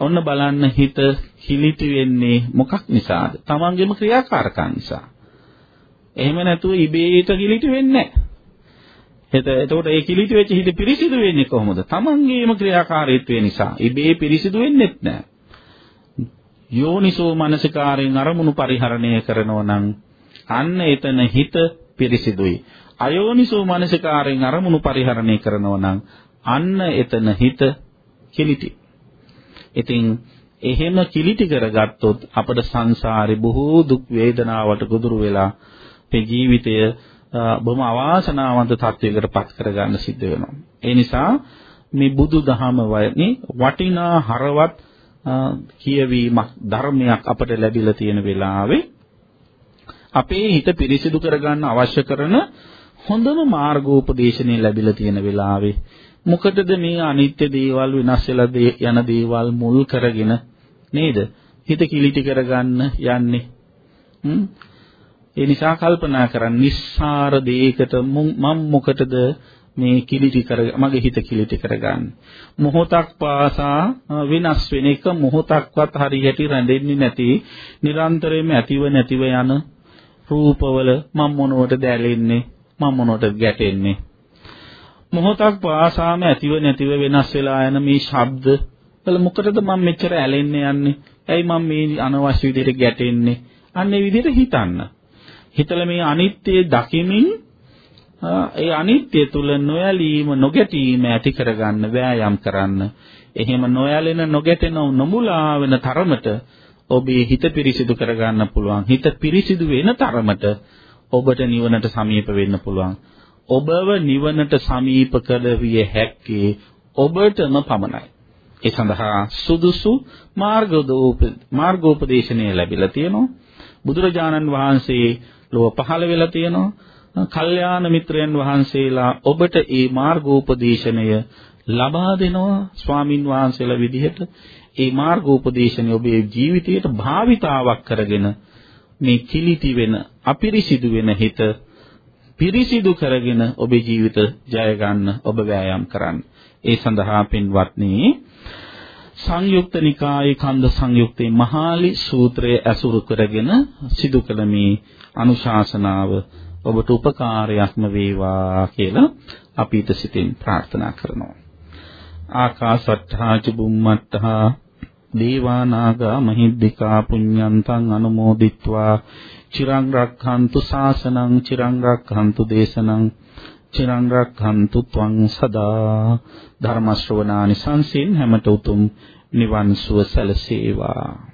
ඔන්න බලන්න හිත කිලිටි වෙන්නේ මොකක් නිසාද? තමන්ගේම ක්‍රියාකාරකම් නිසා. එහෙම නැතුව ඉබේට කිලිටි වෙන්නේ නැහැ. එතකොට ඒ කිලිටි වෙච්ච හිත පිරිසිදු වෙන්නේ කොහොමද? තමන්ගේම ක්‍රියාකාරීත්වය නිසා. ඉබේ පිරිසිදු වෙන්නේත් නැහැ. යෝනිසෝ මනසිකාරයෙන් අරමුණු පරිහරණය කරනවා නම් අන්න එතන හිත පිරිසිදුයි. අයෝනිසෝ මනසිකාරයෙන් අරමුණු පරිහරණය කරනවා නම් අන්න එතන හිත කිලිටි. ඉතින් එහෙම කිලිටි කරගත්තොත් අපේ සංසාරේ බොහෝ දුක් වේදනාවට ගොදුරු වෙලා අපේ ජීවිතය බොහොම අවාසනාවන්ත තත්වයකට පත් කරගන්න සිද්ධ වෙනවා. ඒ නිසා මේ බුදු දහම වගේ වටිනා හරවත් කියවීමක් ධර්මයක් අපට ලැබිලා තියෙන වෙලාවේ අපේ හිත පිරිසිදු කරගන්න අවශ්‍ය කරන හොඳම මාර්ගෝපදේශනය ලැබිලා තියෙන වෙලාවේ මොකටද මේ අනිත්‍ය දේවල් වෙනස් වෙලා යන දේවල් මුල් කරගෙන නේද? හිත කිලිටි කරගන්න යන්නේ. හ්ම්. ඒ නිසා කල්පනා කරන්න නිස්සාර දෙයකට මම මොකටද මේ කිලිටි කර මගේ හිත කිලිටි කරගන්න. මොහොතක් පාසා වෙනස් වෙන එක මොහොතක්වත් හරියට රැඳෙන්නේ නැති නිරන්තරයෙන්ම ඇතිව නැතිව යන රූපවල මම මොනවට දැලෙන්නේ? මම මොනවට ගැටෙන්නේ? මොහොතක් පාසාම ඇතිව නැතිව වෙනස් වෙලා යන මේ ශබ්ද වල මොකටද මම මෙච්චර ඇලෙන්නේ යන්නේ? ඇයි මම මේ අනවශ්‍ය විදිහට ගැටෙන්නේ? අන්න ඒ විදිහට හිතන්න. හිතලා මේ අනිත්‍යය දකිමින් ඒ අනිත්‍ය තුල නොයලීම නොගැටීම ඇති කරගන්න වෑයම් කරන්න. එහෙම නොයැලෙන නොගැටෙන නොමුලා වෙන තරමට ඔබේ හිත පිරිසිදු කරගන්න පුළුවන්. හිත පිරිසිදු වෙන තරමට ඔබට නිවනට සමීප වෙන්න පුළුවන්. ඔබව නිවනට සමීප කළ විය හැක්කේ ඔබටම පමණයි. ඒ සඳහා සුදුසු මාර්ගෝපදේශනය ලැබිලා තියෙනවා. බුදුරජාණන් වහන්සේ ලොව පහළ වෙලා තියෙනවා. කල්යාණ මිත්‍රයන් වහන්සේලා ඔබට ඒ මාර්ගෝපදේශනය ලබා දෙනවා ස්වාමින් වහන්සේලා විදිහට ඒ මාර්ගෝපදේශනය ඔබේ ජීවිතයට භාවිතාවක් කරගෙන මේ කිලිටි වෙන අපිරිසිදු වෙන හිත පිරිසිදු කරගෙන ඔබේ ජීවිත ජය ගන්න ඔබ වෑයම් කරන්න. ඒ සඳහා පින්වත්නි සංයුක්ත නිකායේ කන්ද සංයුක්තේ මහාලි සූත්‍රය ඇසුරු කරගෙන සිදු කළ මේ අනුශාසනාව ඔබට උපකාරයක්ම වේවා කියලා අපිට සිතින් ප්‍රාර්ථනා කරනවා. ආකාසට්ඨා ච බුම්මට්ඨා දේවා නාග මහිද්దికා පුඤ්ඤන්තං අනුමෝදිත්වා. චිරං රක්ඛන්තු ශාසනං චිරං රක්ඛන්තු දේශනං චිරං රක්ඛන්තු ත්වං සදා. ධර්ම ශ්‍රවණානි සංසින් හැමත උතුම් නිවන් සුව සැලසේවා.